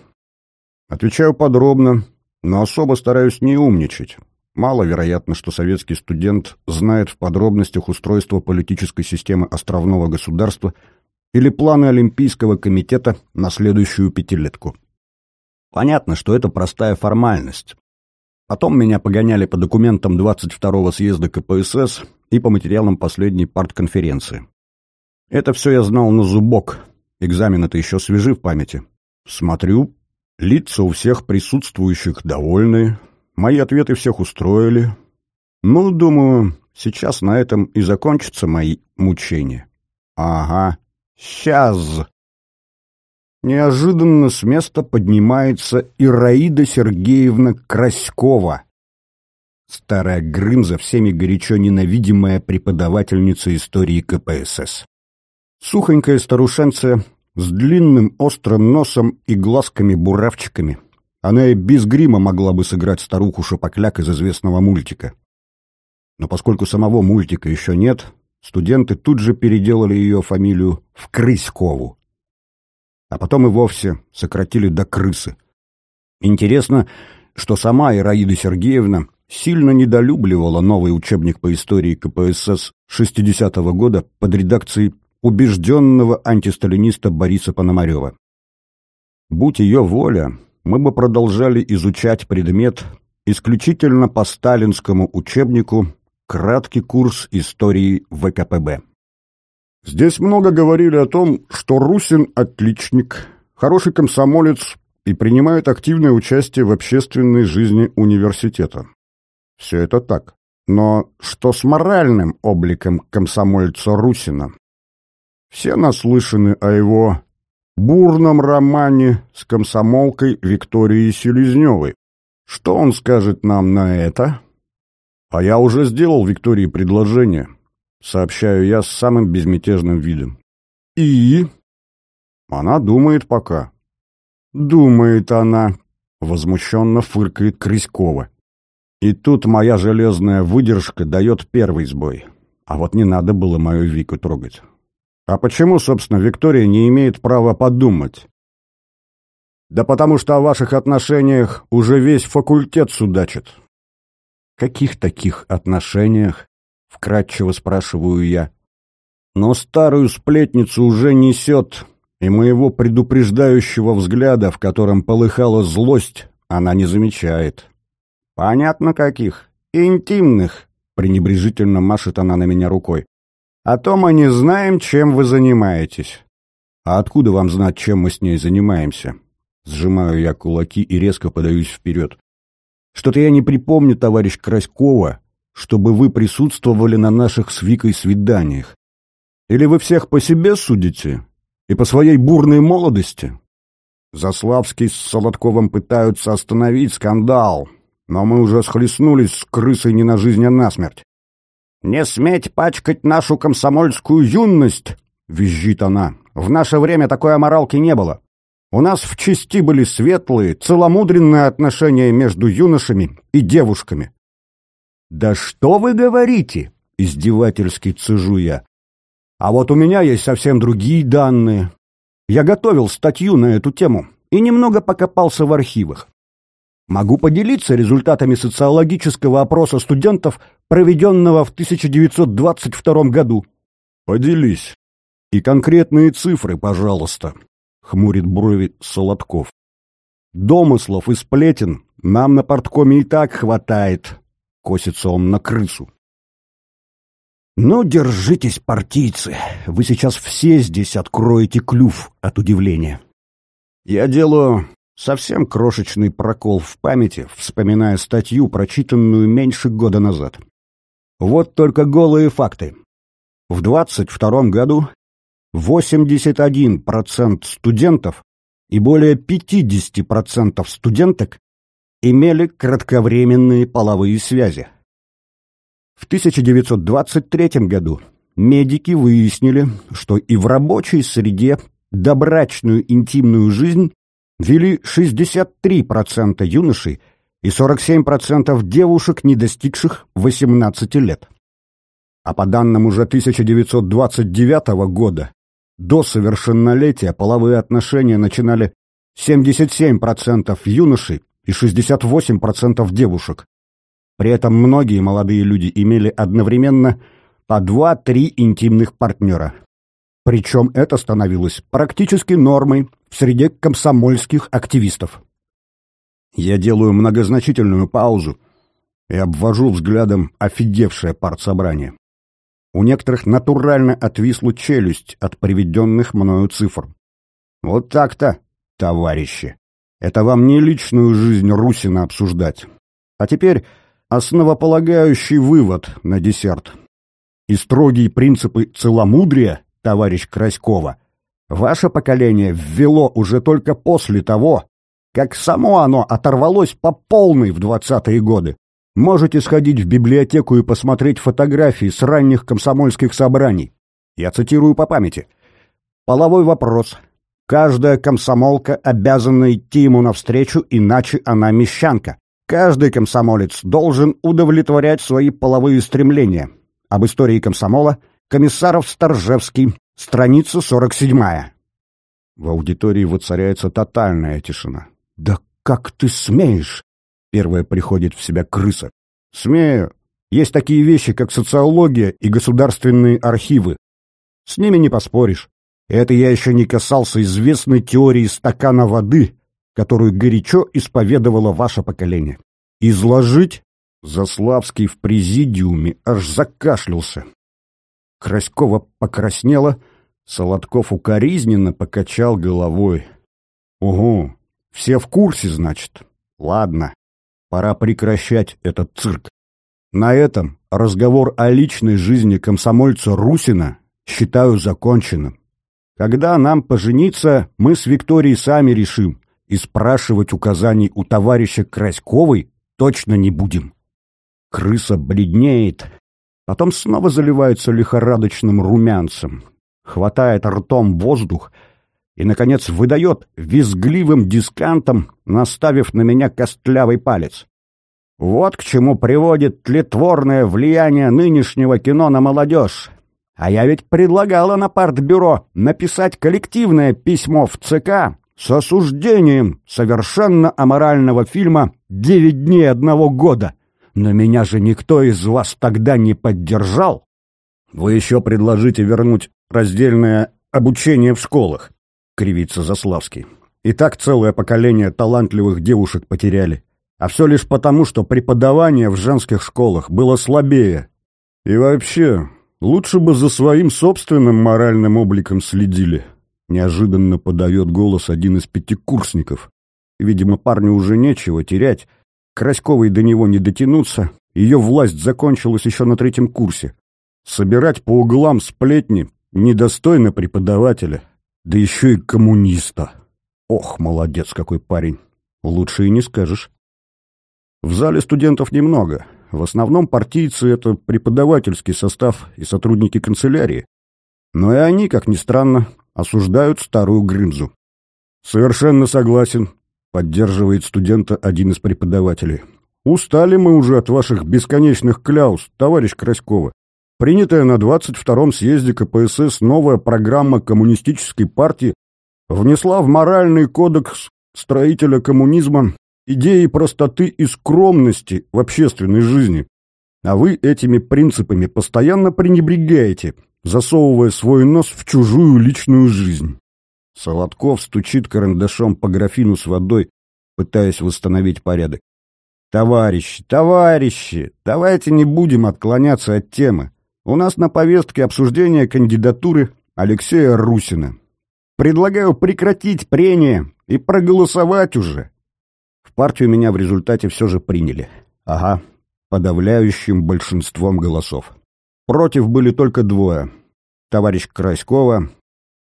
Отвечаю подробно, но особо стараюсь не умничать. Маловероятно, что советский студент знает в подробностях устройство политической системы островного государства или планы Олимпийского комитета на следующую пятилетку. Понятно, что это простая формальность. Потом меня погоняли по документам 22-го съезда КПСС и по материалам последней партконференции. Это все я знал на зубок. Экзамены-то еще свежи в памяти. Смотрю, лица у всех присутствующих довольны, мои ответы всех устроили. Ну, думаю, сейчас на этом и закончатся мои мучения. Ага, сейчас. Неожиданно с места поднимается Ираида Сергеевна Краськова. Старая Грымза, всеми горячо ненавидимая преподавательница истории КПСС. Сухонькая старушенция с длинным острым носом и глазками-буравчиками. Она и без грима могла бы сыграть старуху Шапокляк из известного мультика. Но поскольку самого мультика еще нет, студенты тут же переделали ее фамилию в Крыськову. А потом и вовсе сократили до крысы. Интересно, что сама Ираида Сергеевна сильно недолюбливала новый учебник по истории КПСС 60-го года под редакцией убежденного антисталиниста Бориса Пономарева. Будь ее воля, мы бы продолжали изучать предмет исключительно по сталинскому учебнику «Краткий курс истории ВКПБ». Здесь много говорили о том, что Русин – отличник, хороший комсомолец и принимает активное участие в общественной жизни университета. Все это так. Но что с моральным обликом комсомольца Русина? Все наслышаны о его бурном романе с комсомолкой Викторией Селезневой. Что он скажет нам на это? А я уже сделал Виктории предложение, сообщаю я с самым безмятежным видом. И? Она думает пока. Думает она, возмущенно фыркает Крыськова. И тут моя железная выдержка дает первый сбой. А вот не надо было мою Вику трогать. А почему, собственно, Виктория не имеет права подумать? Да потому что о ваших отношениях уже весь факультет судачит. Каких таких отношениях? Вкратчиво спрашиваю я. Но старую сплетницу уже несет, и моего предупреждающего взгляда, в котором полыхала злость, она не замечает. «Понятно, каких. Интимных», — пренебрежительно машет она на меня рукой. «А то мы не знаем, чем вы занимаетесь». «А откуда вам знать, чем мы с ней занимаемся?» Сжимаю я кулаки и резко подаюсь вперед. «Что-то я не припомню, товарищ Краськова, чтобы вы присутствовали на наших с Викой свиданиях. Или вы всех по себе судите? И по своей бурной молодости?» Заславский с Солодковым пытаются остановить скандал, но мы уже схлестнулись с крысой не на жизнь, а на смерть. «Не сметь пачкать нашу комсомольскую юность!» — визжит она. «В наше время такой аморалки не было. У нас в части были светлые, целомудренные отношения между юношами и девушками». «Да что вы говорите?» — издевательски цежу я. «А вот у меня есть совсем другие данные. Я готовил статью на эту тему и немного покопался в архивах. Могу поделиться результатами социологического опроса студентов, проведенного в 1922 году. Поделись. И конкретные цифры, пожалуйста, хмурит брови Солодков. Домыслов и сплетен нам на порткоме и так хватает, косится он на крысу. «Ну, держитесь, партийцы, вы сейчас все здесь откроете клюв от удивления. Я делаю Совсем крошечный прокол в памяти, вспоминая статью, прочитанную меньше года назад. Вот только голые факты. В 22 году 81% студентов и более 50% студенток имели кратковременные половые связи. В 1923 году медики выяснили, что и в рабочей среде добрачную интимную жизнь вели 63% юношей и 47% девушек, не достигших 18 лет. А по данным уже 1929 года, до совершеннолетия половые отношения начинали 77% юношей и 68% девушек. При этом многие молодые люди имели одновременно по 2-3 интимных партнера. Причем это становилось практически нормой в среде комсомольских активистов. Я делаю многозначительную паузу и обвожу взглядом офигевшее партсобрание. У некоторых натурально отвисла челюсть от приведенных мною цифр. Вот так-то, товарищи. Это вам не личную жизнь Русина обсуждать. А теперь основополагающий вывод на десерт. И строгие принципы целомудрия товарищ Краськова, ваше поколение ввело уже только после того, как само оно оторвалось по полной в двадцатые годы. Можете сходить в библиотеку и посмотреть фотографии с ранних комсомольских собраний. Я цитирую по памяти. Половой вопрос. Каждая комсомолка обязана идти ему навстречу, иначе она мещанка. Каждый комсомолец должен удовлетворять свои половые стремления. Об истории комсомола – Комиссаров Сторжевский, страница 47. В аудитории воцаряется тотальная тишина. «Да как ты смеешь?» Первая приходит в себя крыса. «Смею. Есть такие вещи, как социология и государственные архивы. С ними не поспоришь. Это я еще не касался известной теории стакана воды, которую горячо исповедовало ваше поколение. Изложить Заславский в президиуме аж закашлялся. Краськова покраснела, Солодков укоризненно покачал головой. «Угу, все в курсе, значит? Ладно, пора прекращать этот цирк. На этом разговор о личной жизни комсомольца Русина считаю законченным. Когда нам пожениться, мы с Викторией сами решим, и спрашивать указаний у товарища Краськовой точно не будем. Крыса бледнеет, Потом снова заливается лихорадочным румянцем, хватает ртом воздух и, наконец, выдает визгливым дискантом, наставив на меня костлявый палец. Вот к чему приводит тлетворное влияние нынешнего кино на молодежь. А я ведь предлагала на партбюро написать коллективное письмо в ЦК с осуждением совершенно аморального фильма «Девять дней одного года». Но меня же никто из вас тогда не поддержал. Вы еще предложите вернуть раздельное обучение в школах, кривится Заславский. И так целое поколение талантливых девушек потеряли. А все лишь потому, что преподавание в женских школах было слабее. И вообще, лучше бы за своим собственным моральным обликом следили. Неожиданно подает голос один из пятикурсников. Видимо, парню уже нечего терять, Краськовой до него не дотянуться, ее власть закончилась еще на третьем курсе. Собирать по углам сплетни недостойно преподавателя, да еще и коммуниста. Ох, молодец какой парень, лучше и не скажешь. В зале студентов немного, в основном партийцы — это преподавательский состав и сотрудники канцелярии. Но и они, как ни странно, осуждают старую Грымзу. Совершенно согласен, Поддерживает студента один из преподавателей. «Устали мы уже от ваших бесконечных кляус, товарищ Краськова. Принятая на 22-м съезде КПСС новая программа коммунистической партии внесла в моральный кодекс строителя коммунизма идеи простоты и скромности в общественной жизни. А вы этими принципами постоянно пренебрегаете, засовывая свой нос в чужую личную жизнь. Солодков стучит карандашом по графину с водой, пытаясь восстановить порядок. «Товарищи, товарищи, давайте не будем отклоняться от темы. У нас на повестке обсуждение кандидатуры Алексея Русина. Предлагаю прекратить прение И проголосовать уже. В партию меня в результате все же приняли. Ага, подавляющим большинством голосов. Против были только двое. Товарищ Краськова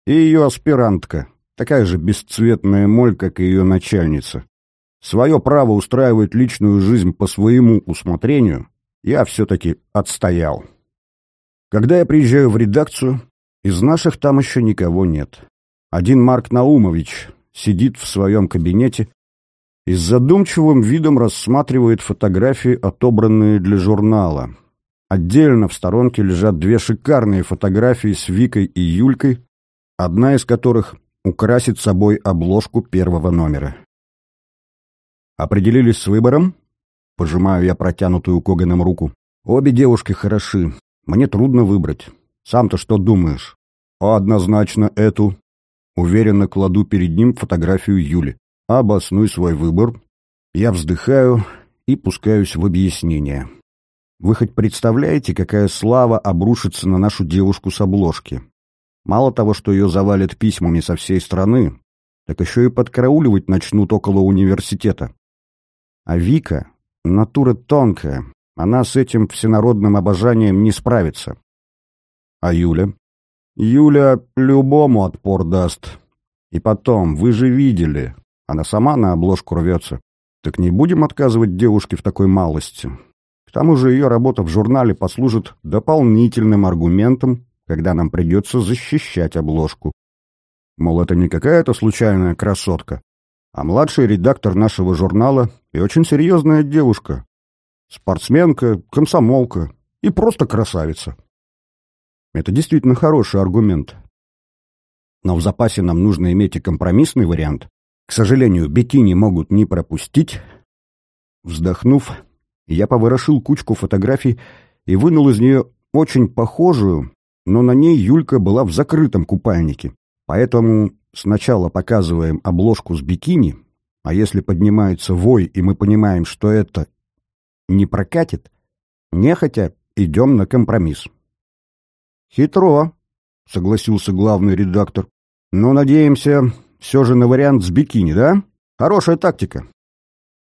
и ее аспирантка, такая же бесцветная моль, как и ее начальница. Свое право устраивать личную жизнь по своему усмотрению я все-таки отстоял. Когда я приезжаю в редакцию, из наших там еще никого нет. Один Марк Наумович сидит в своем кабинете и с задумчивым видом рассматривает фотографии, отобранные для журнала. Отдельно в сторонке лежат две шикарные фотографии с Викой и Юлькой, одна из которых украсит собой обложку первого номера. «Определились с выбором?» Пожимаю я протянутую Коганом руку. «Обе девушки хороши. Мне трудно выбрать. Сам-то что думаешь?» «Однозначно эту». Уверенно кладу перед ним фотографию Юли. «Обоснуй свой выбор». Я вздыхаю и пускаюсь в объяснение. Вы хоть представляете, какая слава обрушится на нашу девушку с обложки? Мало того, что ее завалят письмами со всей страны, так еще и подкарауливать начнут около университета. А Вика — натура тонкая, она с этим всенародным обожанием не справится. А Юля? Юля любому отпор даст. И потом, вы же видели, она сама на обложку рвется. Так не будем отказывать девушке в такой малости. К тому же ее работа в журнале послужит дополнительным аргументом, когда нам придется защищать обложку. Мол, это не какая-то случайная красотка, а младший редактор нашего журнала и очень серьезная девушка. Спортсменка, комсомолка и просто красавица. Это действительно хороший аргумент. Но в запасе нам нужно иметь и компромиссный вариант. К сожалению, бикини могут не пропустить. Вздохнув, я поворошил кучку фотографий и вынул из нее очень похожую, но на ней Юлька была в закрытом купальнике. Поэтому сначала показываем обложку с бикини, а если поднимается вой, и мы понимаем, что это не прокатит, нехотя идем на компромисс. «Хитро», — согласился главный редактор. «Но, надеемся, все же на вариант с бикини, да? Хорошая тактика».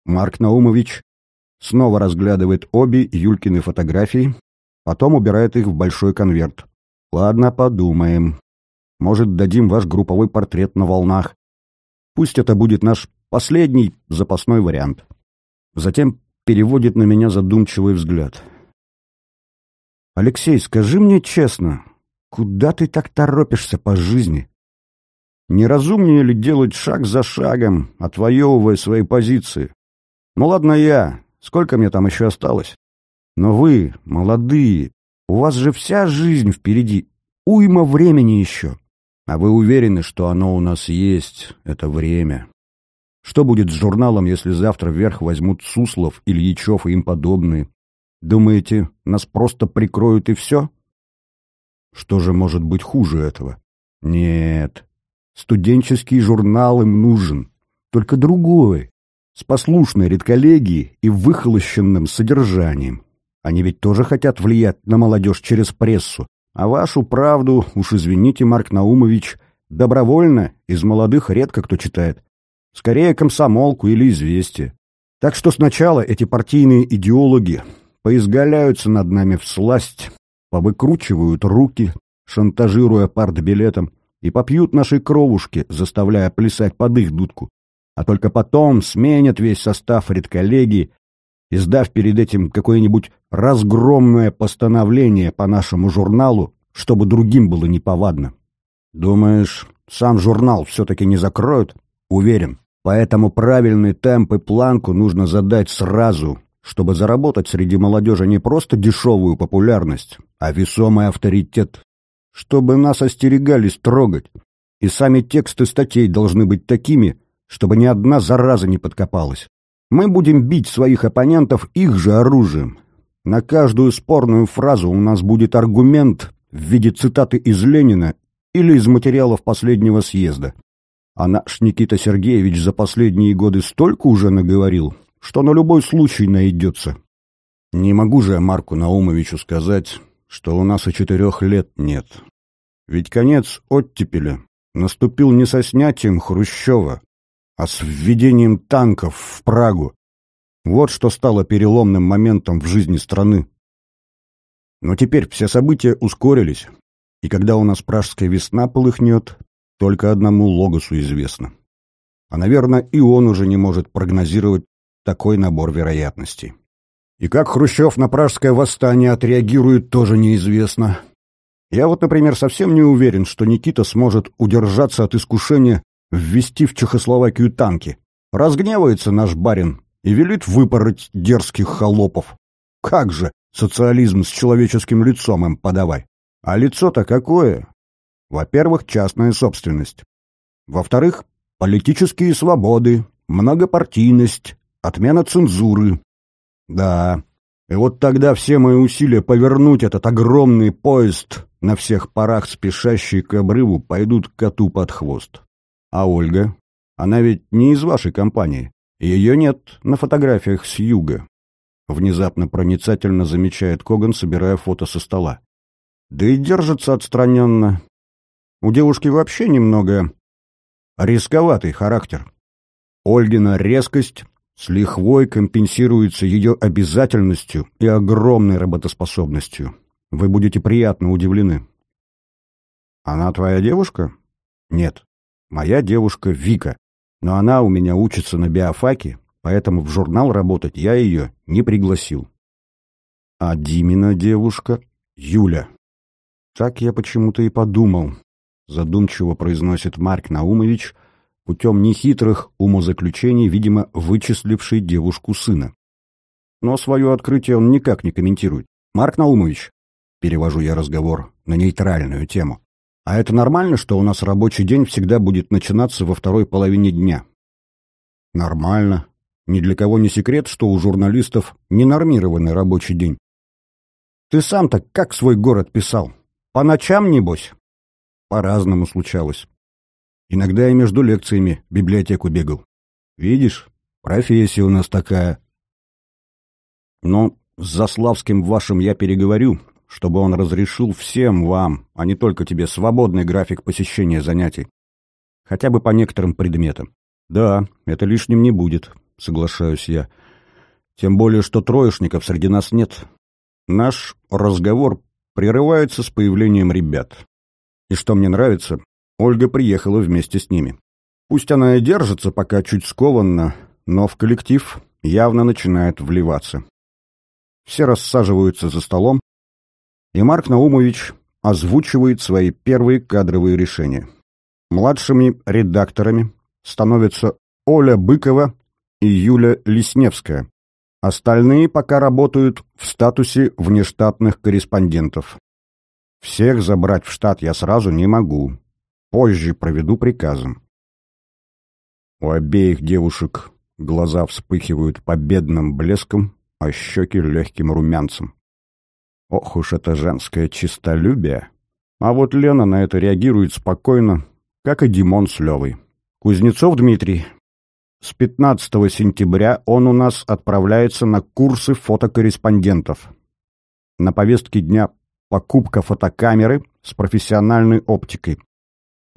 Марк Наумович снова разглядывает обе Юлькины фотографии, потом убирает их в большой конверт. «Ладно, подумаем. Может, дадим ваш групповой портрет на волнах. Пусть это будет наш последний запасной вариант». Затем переводит на меня задумчивый взгляд. «Алексей, скажи мне честно, куда ты так торопишься по жизни? Неразумнее ли делать шаг за шагом, отвоевывая свои позиции? Ну ладно я, сколько мне там еще осталось? Но вы, молодые, у вас же вся жизнь впереди, уйма времени еще. А вы уверены, что оно у нас есть, это время? Что будет с журналом, если завтра вверх возьмут Суслов, Ильичев и им подобные? Думаете, нас просто прикроют и все? Что же может быть хуже этого? Нет. Студенческий журнал им нужен. Только другой. С послушной редколлегией и выхолощенным содержанием. Они ведь тоже хотят влиять на молодежь через прессу. А вашу правду, уж извините, Марк Наумович, добровольно из молодых редко кто читает. Скорее комсомолку или известие. Так что сначала эти партийные идеологи поизгаляются над нами всласть, повыкручивают руки, шантажируя партбилетом, и попьют наши кровушки, заставляя плясать под их дудку. А только потом сменят весь состав редколлегии, издав перед этим какое-нибудь разгромное постановление по нашему журналу, чтобы другим было неповадно. Думаешь, сам журнал все-таки не закроют? Уверен. Поэтому правильный темп и планку нужно задать сразу, чтобы заработать среди молодежи не просто дешевую популярность, а весомый авторитет. Чтобы нас остерегались трогать. И сами тексты статей должны быть такими, чтобы ни одна зараза не подкопалась. Мы будем бить своих оппонентов их же оружием. На каждую спорную фразу у нас будет аргумент в виде цитаты из Ленина или из материалов последнего съезда. А наш Никита Сергеевич за последние годы столько уже наговорил, что на любой случай найдется. Не могу же я Марку Наумовичу сказать, что у нас и четырех лет нет. Ведь конец оттепеля наступил не со снятием Хрущева, а с введением танков в Прагу. Вот что стало переломным моментом в жизни страны. Но теперь все события ускорились, и когда у нас пражская весна полыхнет, только одному Логосу известно. А, наверное, и он уже не может прогнозировать такой набор вероятностей. И как Хрущев на пражское восстание отреагирует, тоже неизвестно. Я вот, например, совсем не уверен, что Никита сможет удержаться от искушения ввести в Чехословакию танки. Разгневается наш барин и велит выпороть дерзких холопов. Как же социализм с человеческим лицом им подавай? А лицо-то какое? Во-первых, частная собственность. Во-вторых, политические свободы, многопартийность, отмена цензуры. Да, и вот тогда все мои усилия повернуть этот огромный поезд на всех парах, спешащий к обрыву, пойдут коту под хвост. А Ольга? Она ведь не из вашей компании. Ее нет на фотографиях с юга. Внезапно проницательно замечает Коган, собирая фото со стола. Да и держится отстраненно. У девушки вообще немного рисковатый характер. Ольгина резкость с лихвой компенсируется ее обязательностью и огромной работоспособностью. Вы будете приятно удивлены. Она твоя девушка? Нет. Моя девушка Вика. Но она у меня учится на биофаке, поэтому в журнал работать я ее не пригласил. А Димина девушка Юля. Так я почему-то и подумал. Задумчиво произносит Марк Наумович, путем нехитрых умозаключений, видимо, вычисливший девушку сына. Но свое открытие он никак не комментирует. «Марк Наумович», — перевожу я разговор на нейтральную тему, «а это нормально, что у нас рабочий день всегда будет начинаться во второй половине дня?» «Нормально. Ни для кого не секрет, что у журналистов ненормированный рабочий день. Ты сам-то как свой город писал? По ночам, небось?» «По-разному случалось. Иногда и между лекциями в библиотеку бегал. Видишь, профессия у нас такая. Но с Заславским вашим я переговорю, чтобы он разрешил всем вам, а не только тебе, свободный график посещения занятий. Хотя бы по некоторым предметам. Да, это лишним не будет, соглашаюсь я. Тем более, что троечников среди нас нет. Наш разговор прерывается с появлением ребят. И что мне нравится, Ольга приехала вместе с ними. Пусть она и держится пока чуть скованно, но в коллектив явно начинает вливаться. Все рассаживаются за столом, и Марк Наумович озвучивает свои первые кадровые решения. Младшими редакторами становятся Оля Быкова и Юля Лесневская. Остальные пока работают в статусе внештатных корреспондентов. Всех забрать в штат я сразу не могу. Позже проведу приказом. У обеих девушек глаза вспыхивают победным блеском, а щеки легким румянцем. Ох уж это женское чистолюбие! А вот Лена на это реагирует спокойно, как и Димон с Левой. Кузнецов Дмитрий. С 15 сентября он у нас отправляется на курсы фотокорреспондентов. На повестке дня покупка фотокамеры с профессиональной оптикой.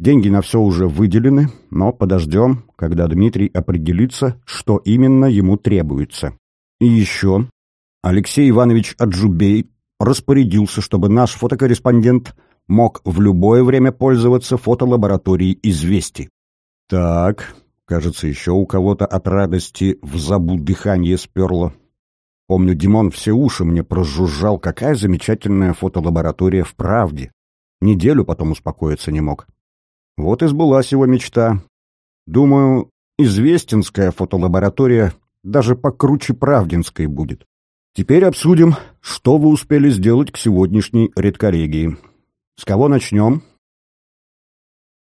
Деньги на все уже выделены, но подождем, когда Дмитрий определится, что именно ему требуется. И еще Алексей Иванович Аджубей распорядился, чтобы наш фотокорреспондент мог в любое время пользоваться фотолабораторией «Известий». Так, кажется, еще у кого-то от радости в забу дыхание сперло. Помню, Димон все уши мне прожужжал, какая замечательная фотолаборатория в правде. Неделю потом успокоиться не мог. Вот и сбылась его мечта. Думаю, известинская фотолаборатория даже покруче правдинской будет. Теперь обсудим, что вы успели сделать к сегодняшней редкоррегии. С кого начнем?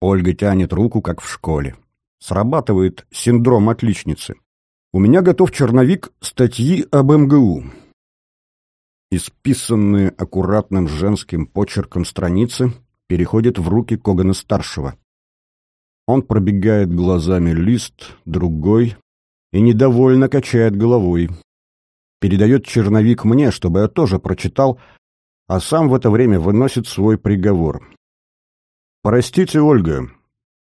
Ольга тянет руку, как в школе. Срабатывает синдром отличницы. У меня готов черновик статьи об МГУ. Исписанные аккуратным женским почерком страницы переходит в руки Когана-старшего. Он пробегает глазами лист, другой, и недовольно качает головой. Передает черновик мне, чтобы я тоже прочитал, а сам в это время выносит свой приговор. «Простите, Ольга,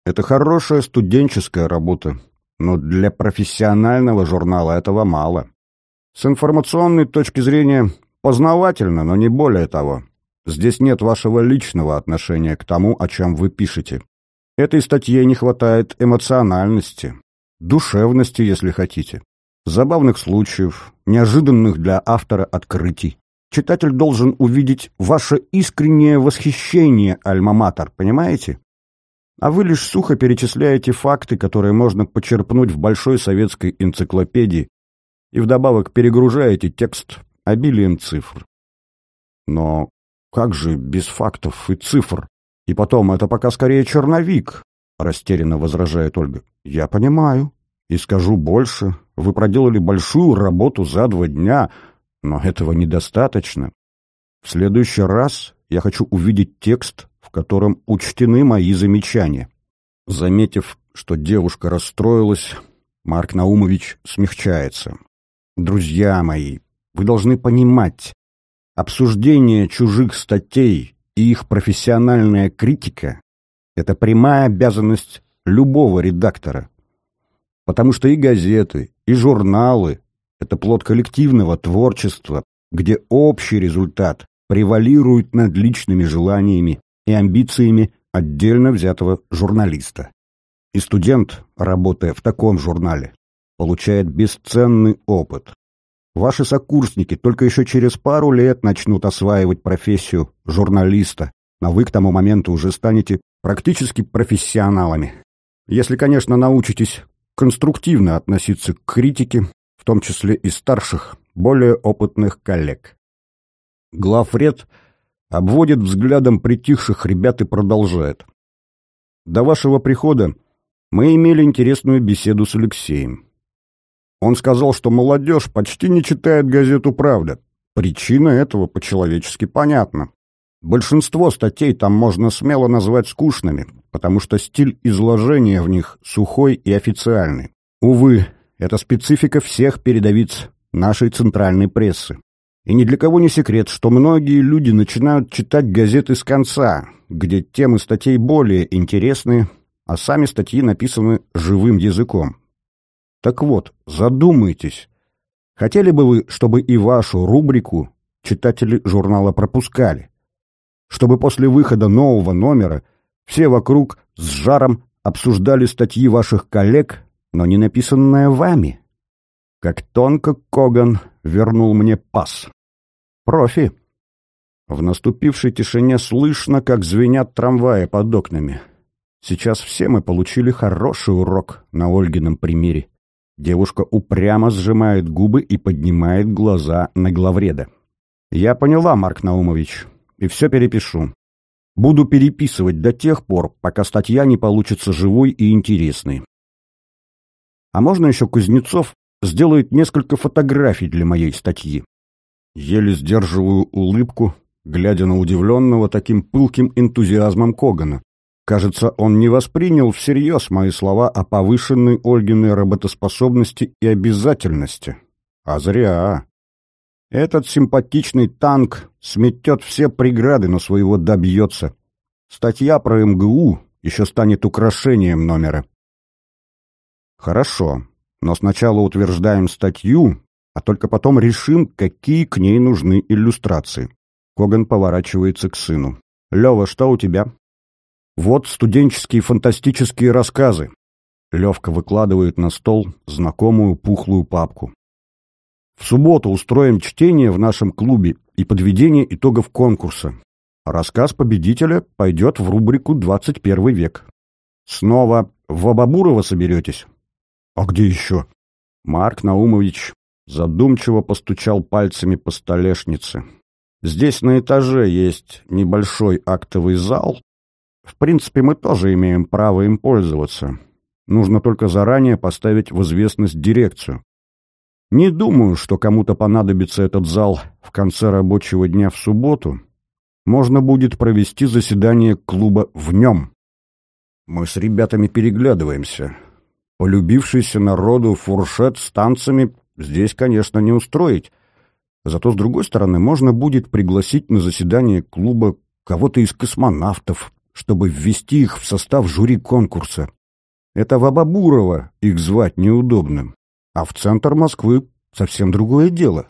это хорошая студенческая работа, но для профессионального журнала этого мало. С информационной точки зрения познавательно, но не более того. Здесь нет вашего личного отношения к тому, о чем вы пишете. Этой статье не хватает эмоциональности, душевности, если хотите, забавных случаев, неожиданных для автора открытий. Читатель должен увидеть ваше искреннее восхищение альма-матер, понимаете? А вы лишь сухо перечисляете факты, которые можно почерпнуть в большой советской энциклопедии, и вдобавок перегружаете текст обилием цифр. Но как же без фактов и цифр? И потом, это пока скорее черновик, растерянно возражает Ольга. Я понимаю. И скажу больше. Вы проделали большую работу за два дня, но этого недостаточно. В следующий раз я хочу увидеть текст, в котором учтены мои замечания. Заметив, что девушка расстроилась, Марк Наумович смягчается. «Друзья мои, вы должны понимать, Обсуждение чужих статей и их профессиональная критика – это прямая обязанность любого редактора. Потому что и газеты, и журналы – это плод коллективного творчества, где общий результат превалирует над личными желаниями и амбициями отдельно взятого журналиста. И студент, работая в таком журнале, получает бесценный опыт, Ваши сокурсники только еще через пару лет начнут осваивать профессию журналиста, а вы к тому моменту уже станете практически профессионалами. Если, конечно, научитесь конструктивно относиться к критике, в том числе и старших, более опытных коллег. Главред обводит взглядом притихших ребят и продолжает. До вашего прихода мы имели интересную беседу с Алексеем. Он сказал, что молодежь почти не читает газету «Правда». Причина этого по-человечески понятна. Большинство статей там можно смело назвать скучными, потому что стиль изложения в них сухой и официальный. Увы, это специфика всех передовиц нашей центральной прессы. И ни для кого не секрет, что многие люди начинают читать газеты с конца, где темы статей более интересные, а сами статьи написаны живым языком. Так вот, задумайтесь. Хотели бы вы, чтобы и вашу рубрику читатели журнала пропускали? Чтобы после выхода нового номера все вокруг с жаром обсуждали статьи ваших коллег, но не написанные вами? Как тонко Коган вернул мне пас. Профи. В наступившей тишине слышно, как звенят трамваи под окнами. Сейчас все мы получили хороший урок на Ольгином примере. Девушка упрямо сжимает губы и поднимает глаза на главреда. «Я поняла, Марк Наумович, и все перепишу. Буду переписывать до тех пор, пока статья не получится живой и интересной. А можно еще Кузнецов сделает несколько фотографий для моей статьи?» Еле сдерживаю улыбку, глядя на удивленного таким пылким энтузиазмом Когана. Кажется, он не воспринял всерьез мои слова о повышенной Ольгиной работоспособности и обязательности. А зря. Этот симпатичный танк сметет все преграды, но своего добьется. Статья про МГУ еще станет украшением номера. Хорошо, но сначала утверждаем статью, а только потом решим, какие к ней нужны иллюстрации. Коган поворачивается к сыну. «Лева, что у тебя?» Вот студенческие фантастические рассказы. Левка выкладывает на стол знакомую пухлую папку. В субботу устроим чтение в нашем клубе и подведение итогов конкурса. Рассказ победителя пойдет в рубрику «21 век». Снова в Абабурово соберетесь? А где еще? Марк Наумович задумчиво постучал пальцами по столешнице. Здесь на этаже есть небольшой актовый зал, в принципе, мы тоже имеем право им пользоваться. Нужно только заранее поставить в известность дирекцию. Не думаю, что кому-то понадобится этот зал в конце рабочего дня в субботу. Можно будет провести заседание клуба в нем. Мы с ребятами переглядываемся. Полюбившийся народу фуршет с танцами здесь, конечно, не устроить. Зато, с другой стороны, можно будет пригласить на заседание клуба кого-то из космонавтов, чтобы ввести их в состав жюри конкурса. Это в Абабурово их звать неудобным. А в центр Москвы совсем другое дело.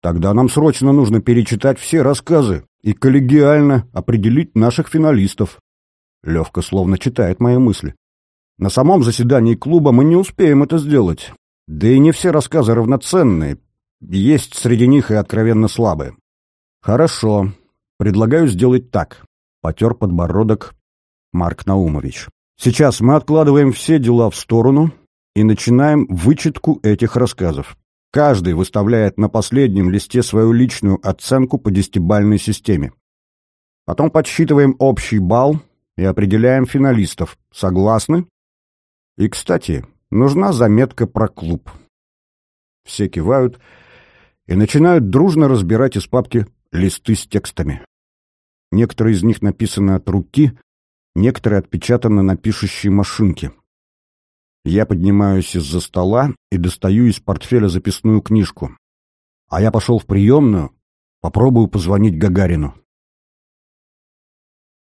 Тогда нам срочно нужно перечитать все рассказы и коллегиально определить наших финалистов. Левка словно читает мои мысли. На самом заседании клуба мы не успеем это сделать. Да и не все рассказы равноценные. Есть среди них и откровенно слабые. Хорошо. Предлагаю сделать так. Потер подбородок Марк Наумович. Сейчас мы откладываем все дела в сторону и начинаем вычетку этих рассказов. Каждый выставляет на последнем листе свою личную оценку по десятибальной системе. Потом подсчитываем общий балл и определяем финалистов. Согласны? И, кстати, нужна заметка про клуб. Все кивают и начинают дружно разбирать из папки листы с текстами. Некоторые из них написаны от руки, некоторые отпечатаны на пишущей машинке. Я поднимаюсь из-за стола и достаю из портфеля записную книжку. А я пошел в приемную, попробую позвонить Гагарину.